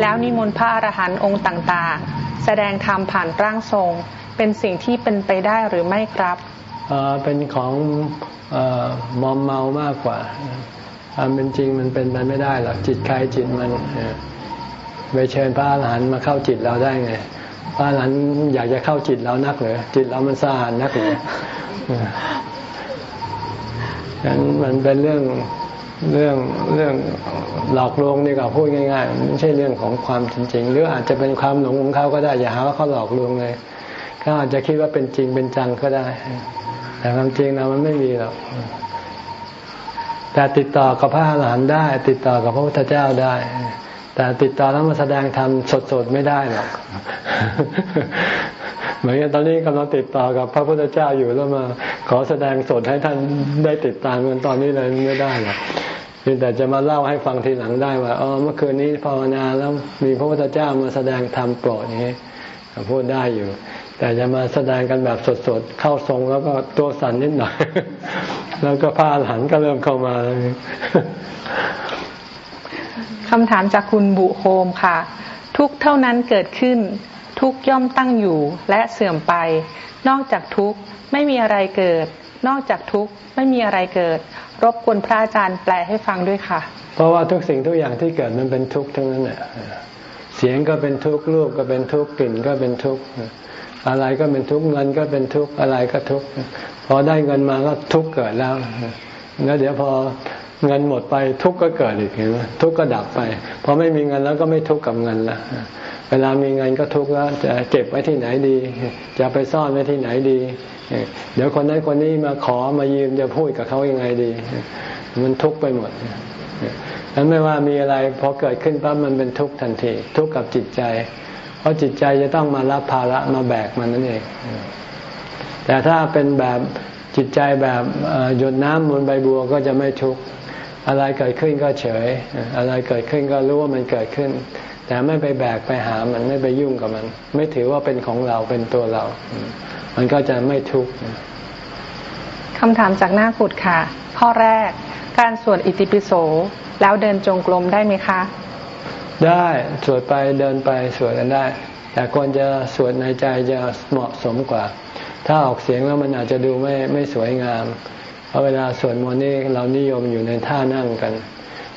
แล้วนิมนต์พระอรหันต์องค์ต่างๆ แสดงธรรมผ่านร่างทรง เป็นสิ่งที่เป็นไปได้หรือไม่ครับ เป็นของมอมเมามากกว่าความเป็นจริงมันเป็นไปไม่ได้หรอกจิตใครจิตมันไปเชิญพระอรหันต์มาเข้าจิตเราได้ไงพระอรหันต์อยากจะเข้าจิตเรานักเหรอจิตเรามันสะอาดนักเหรอนั้นมันเป็นเรื่องเรื่องเรื่องหลอกลวงนี่ก็พูดง่ายๆไม่ใช่เรื่องของความจริง หรืออาจจะเป็นความหลงของเขาก็ได้อย่าหาว่าเขาหลอกลวงเลยเขาอาจจะคิดว่าเป็นจริงเป็นจังก็ได้ แต่ความจริงเรามันไม่มีหรอกแต่ติดต่อกับพระอรหันต์ได้ ติดต่อกับพระพุทธเจ้าได้ แต่ติดต่อแล้วมาแสดงธรรมสดๆไม่ได้หรอกเหมือนตอนนี้กำลังติดต่อกับพระพุทธเจ้าอยู่แล้วมา ขอแสดงสดให้ท่านได้ติดตามกันตอนนี้เลยไม่ได้หรอกแต่จะมาเล่าให้ฟังทีหลังได้ว่าอ๋อเมื่อคืนนี้ภาวนาแล้วมีพระพุทธเจ้ามาแสดงธรรมโปรดนี้พูดได้อยู่ แต่จะมาแสดงกันแบบสดๆ เข้าทรงแล้วก็ตัวสั่นนิดหน่อย แล้วก็พาหลันก็เริ่มเข้ามาแล้วคำถามจากคุณบุโฮมค่ะ ทุกเท่านั้นเกิดขึ้น ทุกย่อมตั้งอยู่และเสื่อมไป นอกจากทุกไม่มีอะไรเกิด นอกจากทุกไม่มีอะไรเกิด รบกวนพระอาจารย์แปลให้ฟังด้วยค่ะ เพราะว่าทุกสิ่งทุกอย่างที่เกิดมันเป็นทุกข์ทั้งนั้นแหละเสียงก็เป็นทุกข์รูปก็เป็นทุกข์กลิ่นก็เป็นทุกข์ อะไรก็เป็นทุกข์เงินก็เป็นทุกข์อะไรก็ทุกข์พอได้เงินมาก็ทุกข์เกิดแล้วแล้วเดี๋ยวพอเงินหมดไปทุกข์ก็เกิดอีกเห็นไหมทุกข์ก็ดับไปพอไม่มีเงินแล้วก็ไม่ทุกข์กับเงินละเวลามีเงินก็ทุกข์แล้วจะเก็บไว้ที่ไหนดี จะไปซ่อนไว้ที่ไหนดี เดี๋ยวคนนั้นคนนี้มาขอมายืมจะพูดกับเขายังไงดี มันทุกข์ไปหมดนั้นไม่ว่ามีอะไรพอเกิดขึ้นปั๊บมันเป็นทุกข์ทันที ทุกข์กับจิตใจ ราะจิตใจจะต้องมารับภาระมาแบกมันนั่นเอง แต่ถ้าเป็นแบบจิตใจแบบหยดน้ำบนใบบัวก็จะไม่ทุกข์อะไรเกิดขึ้นก็เฉย อะไรเกิดขึ้นก็รู้ว่ามันเกิดขึ้น แต่ไม่ไปแบกไปหามันไม่ไปยุ่งกับมัน ไม่ถือว่าเป็นของเราเป็นตัวเรา มันก็จะไม่ทุกข์คำถามจากหน้าขุดค่ะ ข้อแรก การสวดอิติปิโสแล้วเดินจงกรมได้ไหมคะ ได้สวดไปเดินไปสวดกันได้ แต่ควรจะสวดในใจจะเหมาะสมกว่า ถ้าออกเสียงแล้วมันอาจจะดูไม่ไม่สวยงาม เพราะเวลาสวดมนต์นี่เรานิยมอยู่ในท่านั่งกัน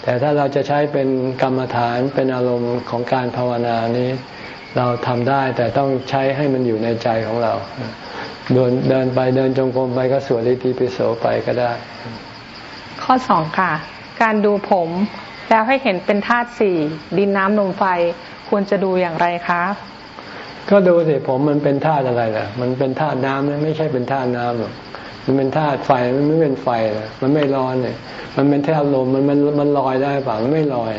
แต่ถ้าเราจะใช้เป็นกรรมฐานเป็นอารมณ์ของการภาวนานี้ เราทำได้แต่ต้องใช้ให้มันอยู่ในใจของเรา เดินเดินไปเดินจงกรมไปก็สวดอิติปิโสไปก็ได้ ข้อสองค่ะ การดูผม แล้วให้เห็นเป็นธาตุสี่ดินน้ำลมไฟควรจะดูอย่างไรคะก็ดูสิผมมันเป็นธาตุอะไรล่ะ มันเป็นธาตุน้ำไม่ใช่เป็นธาตุน้ำหรอกมันเป็นธาตุไฟมันไม่เป็นไฟเลยมันไม่ร้อนเนี่ยมันเป็นธาตุลมมันมันมันลอยได้เปล่ามันไม่ลอย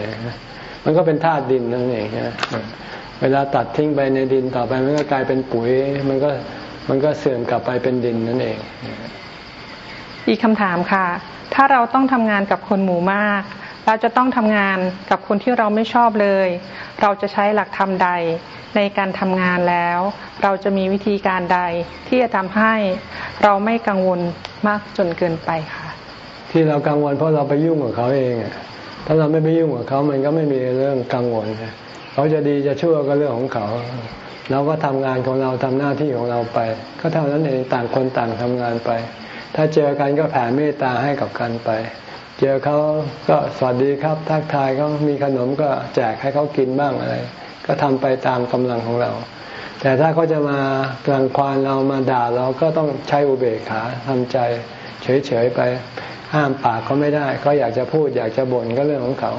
มันก็เป็นธาตุดินนั่นเองนะเวลาตัดทิ้งไปในดินต่อไปมันก็กลายเป็นปุ๋ย มันก็มันก็เสื่อมกลับไปเป็นดินนั่นเอง อีกคำถามค่ะ ถ้าเราต้องทำงานกับคนหมู่มาก เราจะต้องทำงานกับคนที่เราไม่ชอบเลย เราจะใช้หลักธรรมใดในการทำงานแล้ว เราจะมีวิธีการใดที่จะทำให้เราไม่กังวลมากจนเกินไปค่ะ ที่เรากังวลเพราะเราไปยุ่งกับเขาเองถ้าเราไม่ไปยุ่งกับเขามันก็ไม่มีเรื่องกังวลเขาจะดีจะชั่วก็เรื่องของเขา เราก็ทำงานของเราทำหน้าที่ของเราไป ก็เท่านั้นเองต่างคนต่างทำงานไป ถ้าเจอกันก็แผ่เมตตาให้กับกันไป เจอเขาก็สวัสดีครับทักทายเขามีขนมก็แจกให้เขากินบ้างอะไร ก็ทำไปตามกำลังของเรา แต่ถ้าเขาจะมากลางควานเรามาด่าเราก็ต้องใช้อุเบกขาทำใจเฉยๆไปห้ามปากเขาไม่ได้เขาอยากจะพูดอยากจะบ่นก็เรื่องของเขา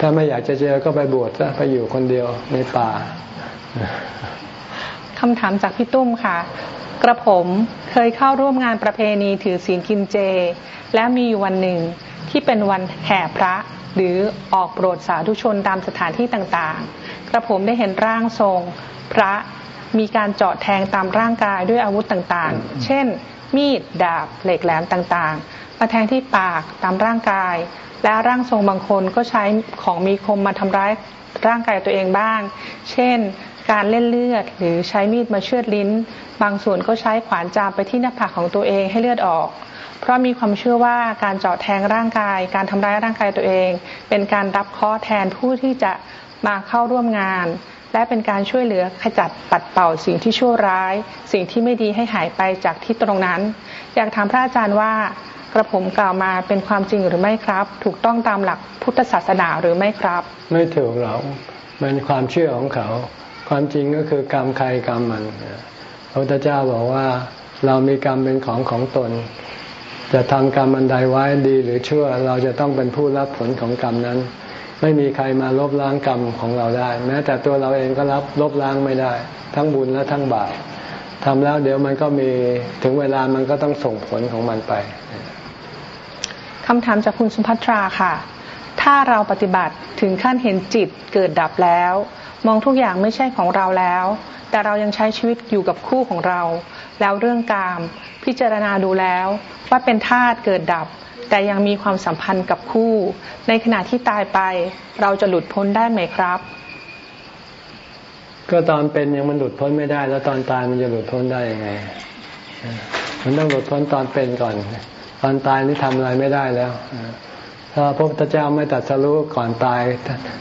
ถ้าไม่อยากจะเจอก็ไปบวชซะไปอยู่คนเดียวในป่าคำถามจากพี่ตุ้มค่ะ กระผมเคยเข้าร่วมงานประเพณีถือศีลกินเจ และมีวันหนึ่งที่เป็นวันแห่พระหรือออกโปรดสาธุชนตามสถานที่ต่างๆ กระผมได้เห็นร่างทรง พระมีการเจาะแทงตามร่างกายด้วยอาวุธต่างๆ เช่น มีด ดาบ เหล็กแหลมต่างๆ มาแทงที่ปากตามร่างกาย และร่างทรงบางคนก็ใช้ของมีคมมาทำร้ายร่างกายตัวเองบ้าง เช่น การเล่นเลือด หรือใช้มีดมาเชือดลิ้น บางส่วนก็ใช้ขวานจามไปที่หน้าผากของตัวเองให้เลือดออก เพราะมีความเชื่อว่าการเจาะแทงร่างกาย การทำร้ายร่างกายตัวเอง เป็นการรับเคราะห์แทนผู้ที่จะมาเข้าร่วมงาน และเป็นการช่วยเหลือขจัดปัดเป่าสิ่งที่ชั่วร้าย สิ่งที่ไม่ดีให้หายไปจากที่ตรงนั้น อยากถามพระอาจารย์ว่ากระผมกล่าวมาเป็นความจริงหรือไม่ครับ ถูกต้องตามหลักพุทธศาสนาหรือไม่ครับ ไม่ถูกหรอกเป็นความเชื่อของเขา ความจริงก็คือกรรมใครกรรมมันพระพุทธเจ้าบอกว่าเรามีกรรมเป็นของของตน จะทำกรรมอันใดไว้ดีหรือชั่ว เราจะต้องเป็นผู้รับผลของกรรมนั้น ไม่มีใครมาลบล้างกรรมของเราได้ แม้แต่ตัวเราเองก็รับลบล้างไม่ได้ ทั้งบุญและทั้งบาปทำแล้วเดี๋ยวมันก็มีถึงเวลามันก็ต้องส่งผลของมันไปคำถามจากคุณสุภัทราค่ะ ถ้าเราปฏิบัติถึงขั้นเห็นจิตเกิดดับแล้ว มองทุกอย่างไม่ใช่ของเราแล้ว แต่เรายังใช้ชีวิตอยู่กับคู่ของเรา แล้วเรื่องกาม พิจารณาดูแล้ว ว่าเป็นธาตุเกิดดับ แต่ยังมีความสัมพันธ์กับคู่ ในขณะที่ตายไป เราจะหลุดพ้นได้ไหมครับ ก็ตอนเป็นยังมันหลุดพ้นไม่ได้ แล้วตอนตายมันจะหลุดพ้นได้ยังไง มันต้องหลุดพ้นตอนเป็นก่อน ตอนตายนี่ทำอะไรไม่ได้แล้ว พระพุทธเจ้าไม่ตัดสรุก่อนตาย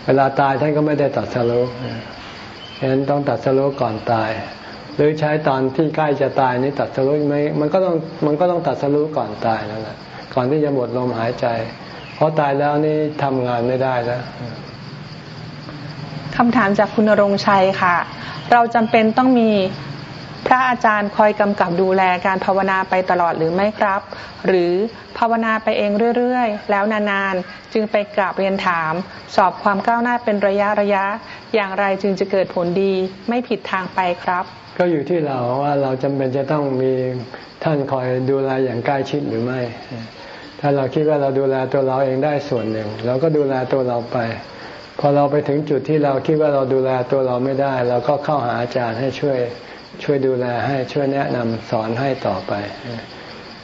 เวลาตายท่านก็ไม่ได้ตัดสรุฉะนั้นต้องตัดสรุก่อนตาย หรือใช้ตอนที่ใกล้จะตายนี่ตัดสรุไม่มันก็ต้องมันก็ต้องตัดสรุก่อนตายนั่นแหละก่อนที่จะหมดลมหายใจ เพราะตายแล้วนี่ทำงานไม่ได้แล้วคำถามจากคุณรงชัยค่ะ เราจำเป็นต้องมีพระอาจารย์คอยกำกับดูแลการภาวนาไปตลอดหรือไม่ครับ หรือ ภาวนาไปเองเรื่อยๆ แล้วนานๆ จึงไปกราบเรียนถาม สอบความก้าวหน้าเป็นระยะระยะ อย่างไรจึงจะเกิดผลดีไม่ผิดทางไปครับ ก็อยู่ที่เราว่าเราจำเป็นจะต้องมีท่านคอยดูแลอย่างใกล้ชิดหรือไม่ ถ้าเราคิดว่าเราดูแลตัวเราเองได้ส่วนหนึ่ง เราก็ดูแลตัวเราไป พอเราไปถึงจุดที่เราคิดว่าเราดูแลตัวเราไม่ได้ เราก็เข้าหาอาจารย์ให้ช่วยช่วยดูแลให้ช่วยแนะนำสอนให้ต่อไป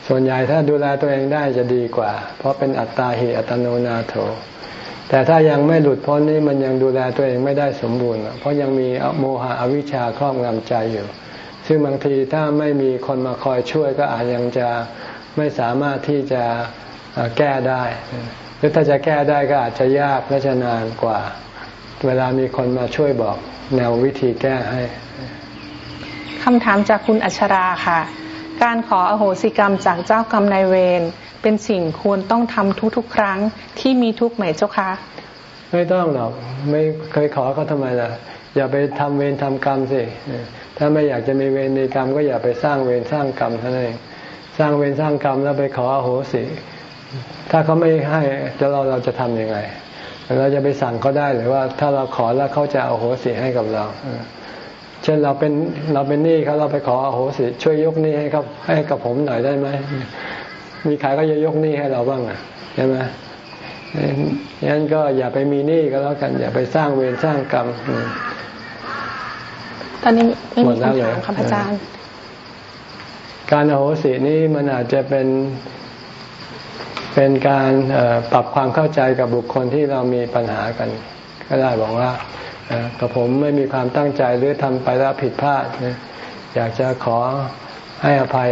ส่วนใหญ่ถ้าดูแลตัวเองได้จะดีกว่า เพราะเป็นอัตตาหิอัตโนนาโถ แต่ถ้ายังไม่หลุดพ้นนี้มันยังดูแลตัวเองไม่ได้สมบูรณ์ เพราะยังมีโมหะอวิชชาครอบงำใจอยู่ ซึ่งบางทีถ้าไม่มีคนมาคอยช่วยก็อาจยังจะไม่สามารถที่จะแก้ได้ หรือถ้าจะแก้ได้ก็อาจจะยากและจะนานกว่า เวลามีคนมาช่วยบอกแนววิธีแก้ให้คำถามจากคุณอัชราค่ะ การขออโหสิกรรมจากเจ้ากรรมนายเวรเป็นสิ่งควรต้องทำทุกๆ ครั้งที่มีทุกข์ไหมเจ้าคะไม่ต้องหรอกไม่เคยขอเขาทำไมล่ะ อย่าไปทำเวรทำกรรมสิถ้าไม่อยากจะมีเวรในกรรม ก็อย่าไปสร้างเวรสร้างกรรมเท่านั้นเองสร้างเวรสร้างกรรมแล้วไปขออโหสิ ถ้าเขาไม่ให้จะเราเราจะทำยังไง เราจะไปสั่งเขาได้หรือว่าถ้าเราขอแล้วเขาจะอโหสิให้กับเรา เช่นเราเป็นเราเป็นหนี้เขาเราไปขอโหสิช่วยยกหนี้ให้ครับให้กับผมหน่อยได้ไหมมีใครก็จะยกหนี้ให้เราบ้างอะใช่ไหมงั้นก็อย่าไปมีหนี้ก็แล้วกัน อย่าไปสร้างเวรสร้างกรรมตอนนี้ไม่มีคำถามครับอาจารย์ การอโหสินี้มันอาจจะเป็นเป็นการปรับความเข้าใจกับบุคคลที่เรามีปัญหากัน ก็ได้บอกว่า กับผมไม่มีความตั้งใจหรือทำไปแล้วผิดพลาดอยากจะขอให้อภัย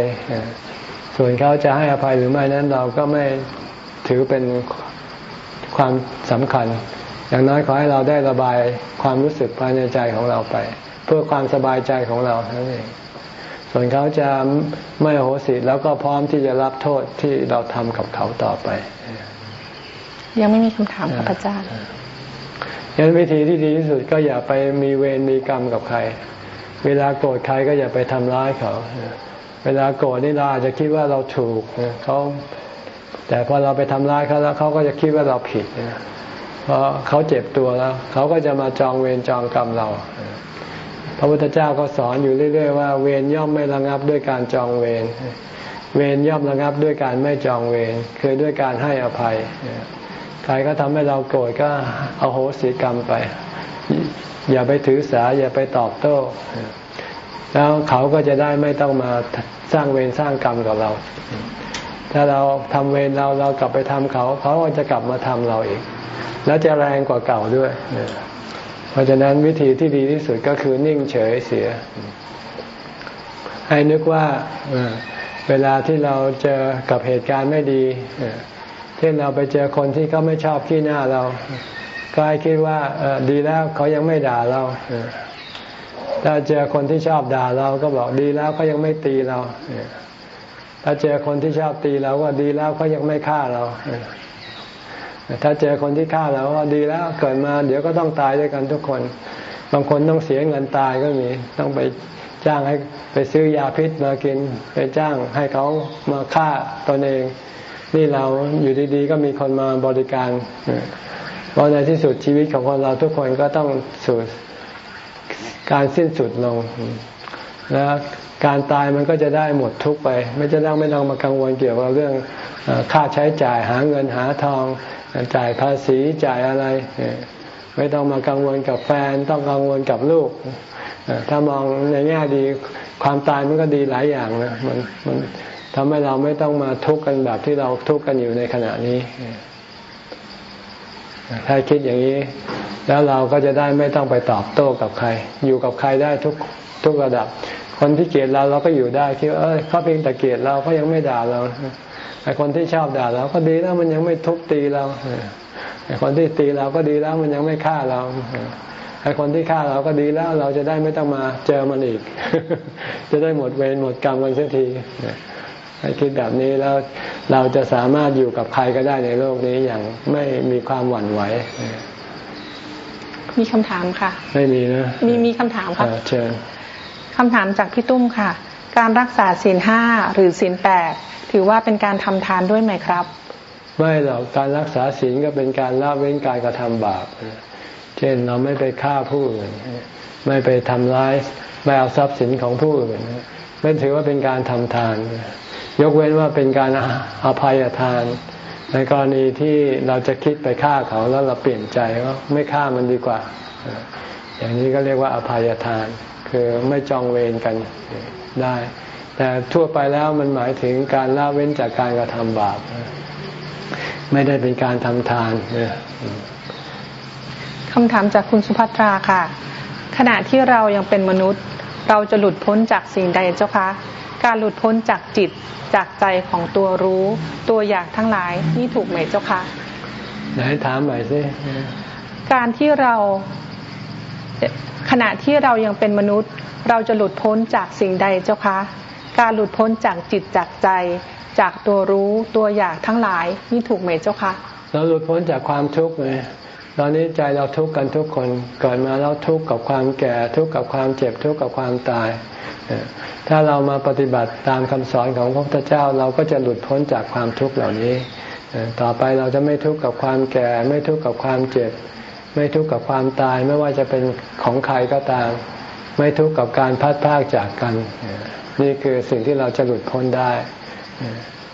ส่วนเขาจะให้อภัยหรือไม่นั้นเราก็ไม่ถือเป็นความสำคัญ อย่างน้อยขอให้เราได้ระบายความรู้สึกภายในใจของเราไป เพื่อความสบายใจของเรานั่นเองส่วนเขาจะไม่โหสิแล้วก็พร้อมที่จะรับโทษที่เราทำกับเขาต่อไป ยังไม่มีคำถามครับอาจารย์ ยันวิธีที่ดีที่สุดก็อย่าไปมีเวรมีกรรมกับใคร เวลาโกรธใครก็อย่าไปทำร้ายเขา เวลาโกรธนี่เราอาจจะคิดว่าเราถูกเขาแต่พอเราไปทำร้ายเขาแล้วเขาก็จะคิดว่าเราผิดเพราะเขาเจ็บตัวแล้วเขาก็จะมาจองเวรจองกรรมเรา พระพุทธเจ้าก็สอนอยู่เรื่อยๆว่าเวรย่อมไม่ระงับด้วยการจองเวรเวรย่อมระงับด้วยการไม่จองเวรคือด้วยการให้อภัย รก็ทำให้เราโกรธก็เอาโหสิกรรมไป อย่าไปถือสาอย่าไปตอบโต้ แล้วเขาก็จะได้ไม่ต้องมาสร้างเวรสร้างกรรมกับเรา ถ้าเราทำเวรเราเรากลับไปทำเขา เขาก็จะกลับมาทำเราอีก แล้วจะแรงกว่าเก่าด้วย เพราะฉะนั้นวิธีที่ดีที่สุดก็คือนิ่งเฉยเสีย ให้นึกว่าเวลาที่เราเจอกับเหตุการณ์ไม่ดี เช่นเราไปเจอคนที่เขาไม่ชอบขี้หน้าเรา ก็ให้คิดว่าดีแล้วเขายังไม่ด่าเราถ้าเจอคนที่ชอบด่าเราก็บอกดีแล้วเขายังไม่ตีเราถ้าเจอคนที่ชอบตีเราก็ดีแล้วเขายังไม่ฆ่าเราถ้าเจอคนที่ฆ่าเราก็ดีแล้วเกิดมาเดี๋ยวก็ต้องตายด้วยกันทุกคน บางคนต้องเสียเงินตายก็มี ต้องไปจ้างให้ไปซื้อยาพิษมากิน ไปจ้างให้เขามาฆ่าตนเอง นี่เราอยู่ดีๆ ก็มีคนมาบริการเพราะในที่สุดชีวิตของคนเราทุกคนก็ต้องสู่การสิ้นสุดลง แล้วการตายมันก็จะได้หมดทุกไป ไม่จะต้องไม่ต้องมากังวลเกี่ยวกับเรื่องค่าใช้จ่ายหาเงินหาทอง จ่ายภาษีจ่ายอะไร ไม่ต้องมากังวลกับแฟน ต้องกังวลกับลูก ถ้ามองในแง่ดีความตายมันก็ดีหลายอย่างนะมันมัน ทำให้เราไม่ต้องมาทุกข์กันแบบที่เราทุกข์กันอยู่ในขณะนี้ ถ้าคิดอย่างนี้ แล้วเราก็จะได้ไม่ต้องไปตอบโต้กับใคร อยู่กับใครได้ทุกทุกระดับ คนที่เกลียดเราเราก็อยู่ได้คิดเออเขาเพียงแต่เกลียดเราเขายังไม่ด่าเราไอ้คนที่ชอบด่าเราก็ดีแล้วมันยังไม่ทุบตีเราไอ้คนที่ตีเราก็ดีแล้วมันยังไม่ฆ่าเราไอ้คนที่ฆ่าเราก็ดีแล้วเราจะได้ไม่ต้องมาเจอมันอีก จะได้หมดเวรหมดกรรมกันเสียที ให้คิดแบบนี้แล้วเราจะสามารถอยู่กับใครก็ได้ในโลกนี้อย่างไม่มีความหวั่นไหวมีคำถามค่ะ ไม่มีนะ มีมีคำถามค่ะเชิญคำถามจากพี่ตุ้มค่ะ การรักษาศีลห้าหรือศีลแปดถือว่าเป็นการทำทานด้วยไหมครับ ไม่หรอกการรักษาศีลก็เป็นการละเว้นการกระทำบาป เช่นเราไม่ไปฆ่าผู้อื่นไม่ไปทำร้าย ไม่เอาทรัพย์สินของผู้อื่นไม่ถือว่าเป็นการทำทาน ยกเว้นว่าเป็นการอภัยทาน ในกรณีที่เราจะคิดไปฆ่าเขาแล้วเราเปลี่ยนใจว่าไม่ฆ่ามันดีกว่า อย่างนี้ก็เรียกว่าอภัยทาน คือไม่จองเวรกันได้ แต่ทั่วไปแล้วมันหมายถึงการละเว้นจากการกระทำบาปไม่ได้เป็นการทำทานคำถามจากคุณสุภัตราค่ะ ขณะที่เรายังเป็นมนุษย์ เราจะหลุดพ้นจากสิ่งใดเจ้าคะ การหลุดพ้นจากจิตจากใจของตัวรู้ ตัวอยากทั้งหลายนี่ถูกไหมเจ้าคะไหนถามใหม่สิการที่เราขณะที่เรายังเป็นมนุษย์ เราจะหลุดพ้นจากสิ่งใดเจ้าคะ การหลุดพ้นจากจิตจากใจ จากตัวรู้ตัวอยากทั้งหลายนี่ถูกไหมเจ้าคะเราหลุดพ้นจากความทุกข์เลย ตอนนี้ใจเราทุกข์กันทุกคนเกิดมาแล้วทุกข์กับความแก่ทุกข์กับความเจ็บทุกข์กับความตาย ถ้าเรามาปฏิบัติตามคำสอนของพระพุทธเจ้าเราก็จะหลุดพ้นจากความทุกข์เหล่านี้ ต่อไปเราจะไม่ทุกข์กับความแก่ ไม่ทุกข์กับความเจ็บ ไม่ทุกข์กับความตายไม่ว่าจะเป็นของใครก็ตาม ไม่ทุกข์กับการพัดพากจากกัน นี่คือสิ่งที่เราจะหลุดพ้นได้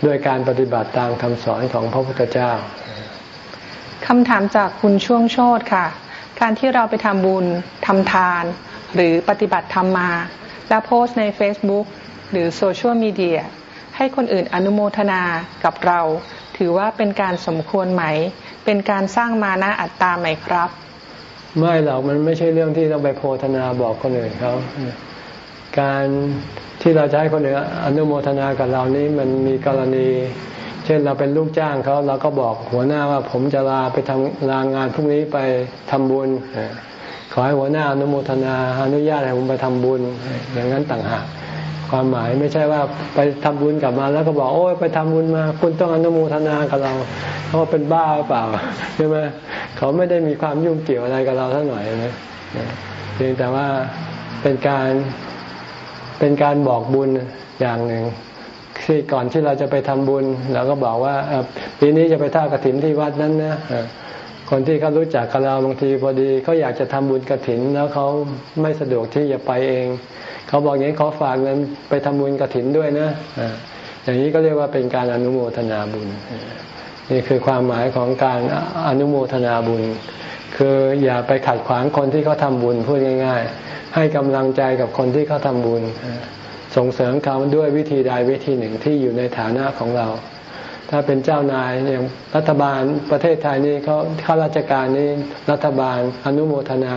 ด้วยการปฏิบัติตามคำสอนของพระพุทธเจ้า คำถามจากคุณช่วงโชตค่ะ การที่เราไปทำบุญทำทาน หรือปฏิบัติธรรมมา แล้วโพสต์ใน Facebook หรือโซเชียลมีเดียให้คนอื่นอนุโมทนากับเรา ถือว่าเป็นการสมควรไหม เป็นการสร้างมานะอัตตาไหมครับ ไม่หรอกมันไม่ใช่เรื่องที่ต้องไปโพธนาบอกคนอื่นเขาการที่เราจะให้คนอื่นอนุโมทนากับเรานี้มันมีกรณี เช่นเราเป็นลูกจ้างเขาเราก็บอกหัวหน้าว่าผมจะลาไปทำลางานพรุ่งนี้ไปทำบุญขอให้หัวหน้าอนุโมทนาอนุญาตให้ผมไปทำบุญอย่างนั้นต่างหากความหมายไม่ใช่ว่าไปทำบุญกลับมาแล้วก็บอกโอ้ยไปทำบุญมา คุณต้องอนุโมทนากับเราเขาเป็นบ้าหรือเปล่าใช่ไหมเขาไม่ได้มีความยุ่งเกี่ยวอะไรกับเราเท่าไหร่นะเพียงแต่ว่าเป็นการเป็นการบอกบุญอย่างหนึ่ง ที่ก่อนที่เราจะไปทำบุญเราก็บอกว่าปีนี้จะไปท่ากระถินที่วัดนั้นนะคนที่เขารู้จักกับเราบางทีพอดีเขาอยากจะทำบุญกระถินแล้วเขาไม่สะดวกที่จะไปเองเขาบอกอย่างนี้ขอฝากเงินไปทำบุญกระถินด้วยนะอย่างนี้ก็เรียกว่าเป็นการอนุโมทนาบุญ นี่คือความหมายของการอนุโมทนาบุญ คืออย่าไปขัดขวางคนที่เขาทาบุญพูดง่าย ๆ ให้กำลังใจกับคนที่เขาทาบุญ ส่งเสริมเขาด้วยวิธีใดวิธีหนึ่งที่อยู่ในฐานะของเรา ถ้าเป็นเจ้านายอย่างรัฐบาลประเทศไทยนี่เขาข้าราชการนี่รัฐบาลอนุโมทนา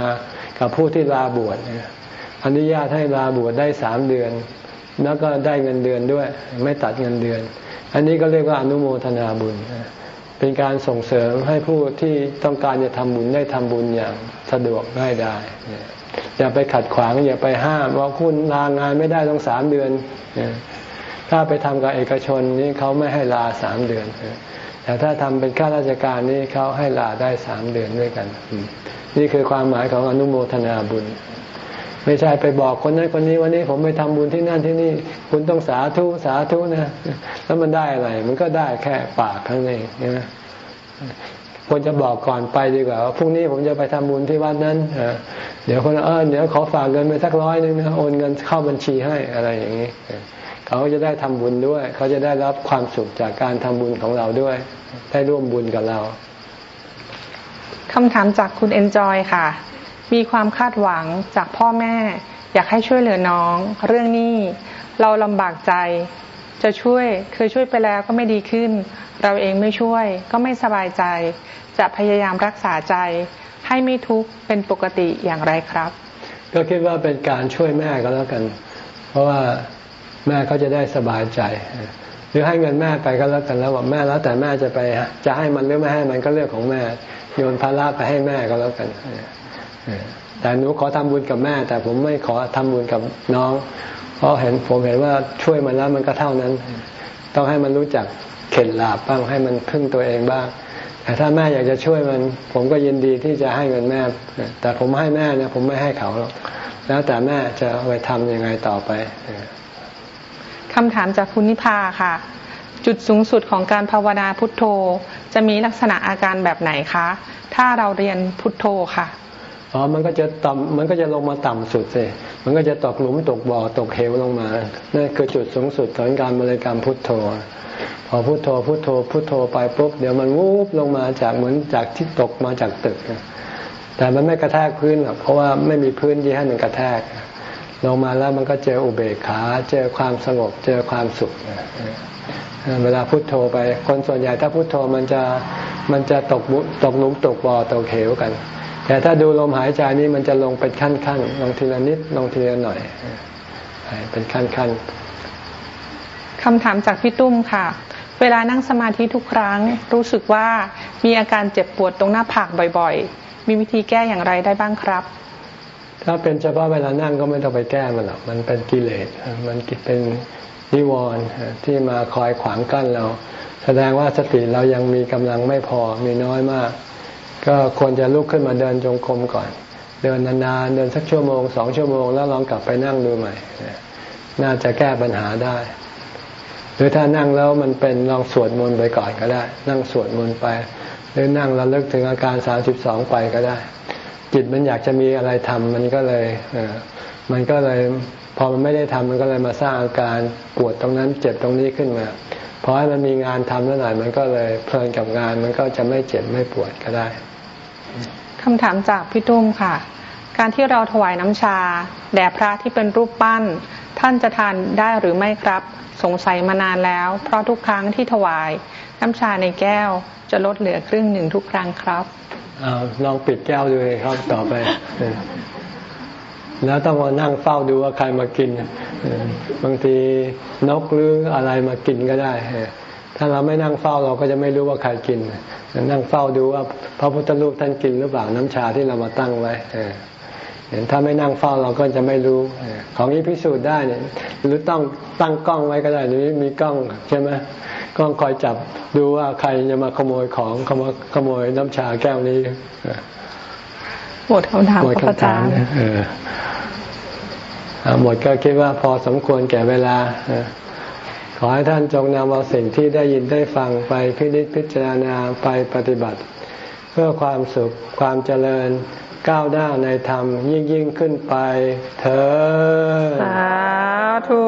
กับผู้ที่ลาบวชอนุญาตให้ลาบวชได้สามเดือน แล้วก็ได้เงินเดือนด้วย ไม่ตัดเงินเดือน อันนี้ก็เรียกว่าอนุโมทนาบุญเป็นการส่งเสริมให้ผู้ที่ต้องการจะทำบุญได้ทำบุญอย่างสะดวกง่ายได้ อย่าไปขัดขวางอย่าไปห้ามว่าคุณลางานไม่ได้ต้องสามเดือน ถ้าไปทำกับเอกชนนี่เขาไม่ให้ลาสามเดือน แต่ถ้าทำเป็นข้าราชการนี่เขาให้ลาได้สามเดือนด้วยกัน นี่คือความหมายของอนุโมทนาบุญ ไม่ใช่ไปบอกคนนั้นคนนี้วันนี้ผมไปทำบุญที่นั่นที่นี่ คุณต้องสาธุสาธุนะ แล้วมันได้อะไร มันก็ได้แค่ปากข้างในนะ ควรจะบอกก่อนไปดีกว่าพรุ่งนี้ผมจะไปทำบุญที่วัดนั้นเดี๋ยวคนเออเดี๋ยวขอฝากเงินไปสักร้อยนึงนะโอนเงินเข้าบัญชีให้อะไรอย่างนี้เขาจะได้ทำบุญด้วย เขาจะได้รับความสุขจากการทำบุญของเราด้วย ได้ร่วมบุญกับเราคำถามจากคุณเอนจอยค่ะ มีความคาดหวังจากพ่อแม่ อยากให้ช่วยเหลือน้อง เรื่องนี้เราลำบากใจจะช่วยเคยช่วยไปแล้วก็ไม่ดีขึ้น เราเองไม่ช่วยก็ไม่สบายใจ จะพยายามรักษาใจให้ไม่ทุกข์เป็นปกติอย่างไรครับ ก็คิดว่าเป็นการช่วยแม่ก็แล้วกัน เพราะว่าแม่เขาจะได้สบายใจ หรือให้เงินแม่ไปก็แล้วกันแล้วบอกแม่แล้วแต่แม่จะไปจะให้มันหรือไม่ให้มันก็เรื่องของแม่โยนภาระไปให้แม่ก็แล้วกันแต่หนูขอทำบุญกับแม่ แต่ผมไม่ขอทำบุญกับน้อง เพราะเห็นผมเห็นว่าช่วยมันแล้วมันก็เท่านั้น ต้องให้มันรู้จักเข็ดหลาบบ้างให้มันพึ่งตัวเองบ้าง แต่ถ้าแม่อยากจะช่วยมัน ผมก็ยินดีที่จะให้เงินแม่ แต่ผมให้แม่นะผมไม่ให้เขาหรอกแล้วแต่แม่จะไปทำยังไงต่อไปคำถามจากคุณนิพาค่ะ จุดสูงสุดของการภาวนาพุทโธ จะมีลักษณะอาการแบบไหนคะ ถ้าเราเรียนพุทโธค่ะอ๋อ มันก็จะต่ำมันก็จะลงมาต่ำสุดสิ มันก็จะตกหลุมตกบ่อตกเหวลงมา นั่นคือจุดสูงสุดของการบริกรรมพุทโธ พอพุทโธพุทโธพุทโธไปปุ๊บเดี๋ยวมันวูบลงมาจากเหมือนจากที่ตกมาจากตึก แต่มันไม่กระแทกพื้นหรอกเพราะว่าไม่มีพื้นที่ให้มันกระแทก ลงมาแล้วมันก็เจออุเบกขา เจอความสงบเจอความสุขเวลาพุทโธไป คนส่วนใหญ่ถ้าพุทโธมันจะมันจะตกตกหลุมตกบ่อตกเหวกัน แต่ถ้าดูลมหายใจนี้มันจะลงเป็นขั้นขั้นลงทีละนิดลงทีละหน่อย เป็นขั้นขั้น คำถามจากพี่ตุ้มค่ะ เวลานั่งสมาธิทุกครั้ง รู้สึกว่ามีอาการเจ็บปวดตรงหน้าผากบ่อยๆ มีวิธีแก้อย่างไรได้บ้างครับ ถ้าเป็นเฉพาะเวลานั่งก็ไม่ต้องไปแก้มันหรอกมันเป็นกิเลสมันเป็นนิวรณ์ที่มาคอยขวางกั้นเรา แสดงว่าสติเรายังมีกำลังไม่พอมีน้อยมาก ก็ควรจะลุกขึ้นมาเดินจงกรมก่อน เดินนานๆเดินสักชั่วโมงสองชั่วโมงแล้วลองกลับไปนั่งดูใหม่น่าจะแก้ปัญหาได้ รือถ้านั่งแล้วมันเป็นลองสวดมนต์ไปก่อนก็ได้ นั่งสวดมนต์ไป หรือนั่งระลึกถึงอาการสามสิบสองไปก็ได้ จิตมันอยากจะมีอะไรทำมันก็เลยเออมันก็เลยพอมันไม่ได้ทำมันก็เลยมาสร้างอาการปวดตรงนั้นเจ็บตรงนี้ขึ้นมาพอให้มันมีงานทำแล้วหน่อยมันก็เลยเพลินกับงานมันก็จะไม่เจ็บไม่ปวดก็ได้คำถามจากพี่ตุ้มค่ะ การที่เราถวายน้ำชา แด่พระที่เป็นรูปปั้น ท่านจะทานได้หรือไม่ครับ สงสัยมานานแล้ว เพราะทุกครั้งที่ถวายน้ำชาในแก้วจะลดเหลือครึ่งหนึ่งทุกครั้งครับอลองปิดแก้วดูเลยครับต่อไป แล้วต้องมานั่งเฝ้าดูว่าใครมากิน บางทีนกหรืออะไรมากินก็ได้ ถ้าเราไม่นั่งเฝ้าเราก็จะไม่รู้ว่าใครกิน นั่งเฝ้าดูว่าพระพุทธรูปท่านกินหรือเปล่าน้ำชาที่เรามาตั้งไว้ ถ้าไม่นั่งเฝ้าเราก็จะไม่รู้เออของนี้พิสูจน์ได้เนี่ย หรือต้องตั้งกล้องไว้ก็ได้หรือมีกล้องใช่ไหมกล้องคอยจับดูว่าใครจะมาขโมยของขโมยขโมยน้ำชาแก้วนี้เออหมดคำถามหมดพระอาคำถาจามรย์นะเออเอาหมดก็คิดว่าพอสมควรแก่เวลาเออขอให้ท่านจงนำเอาสิ่งที่ได้ยินได้ฟังไปพินิจพิจารณาไปปฏิบัติ เพื่อความสุขความเจริญ ก้าวหน้าในธรรมยิ่งยิ่งขึ้นไป เธอสาธุ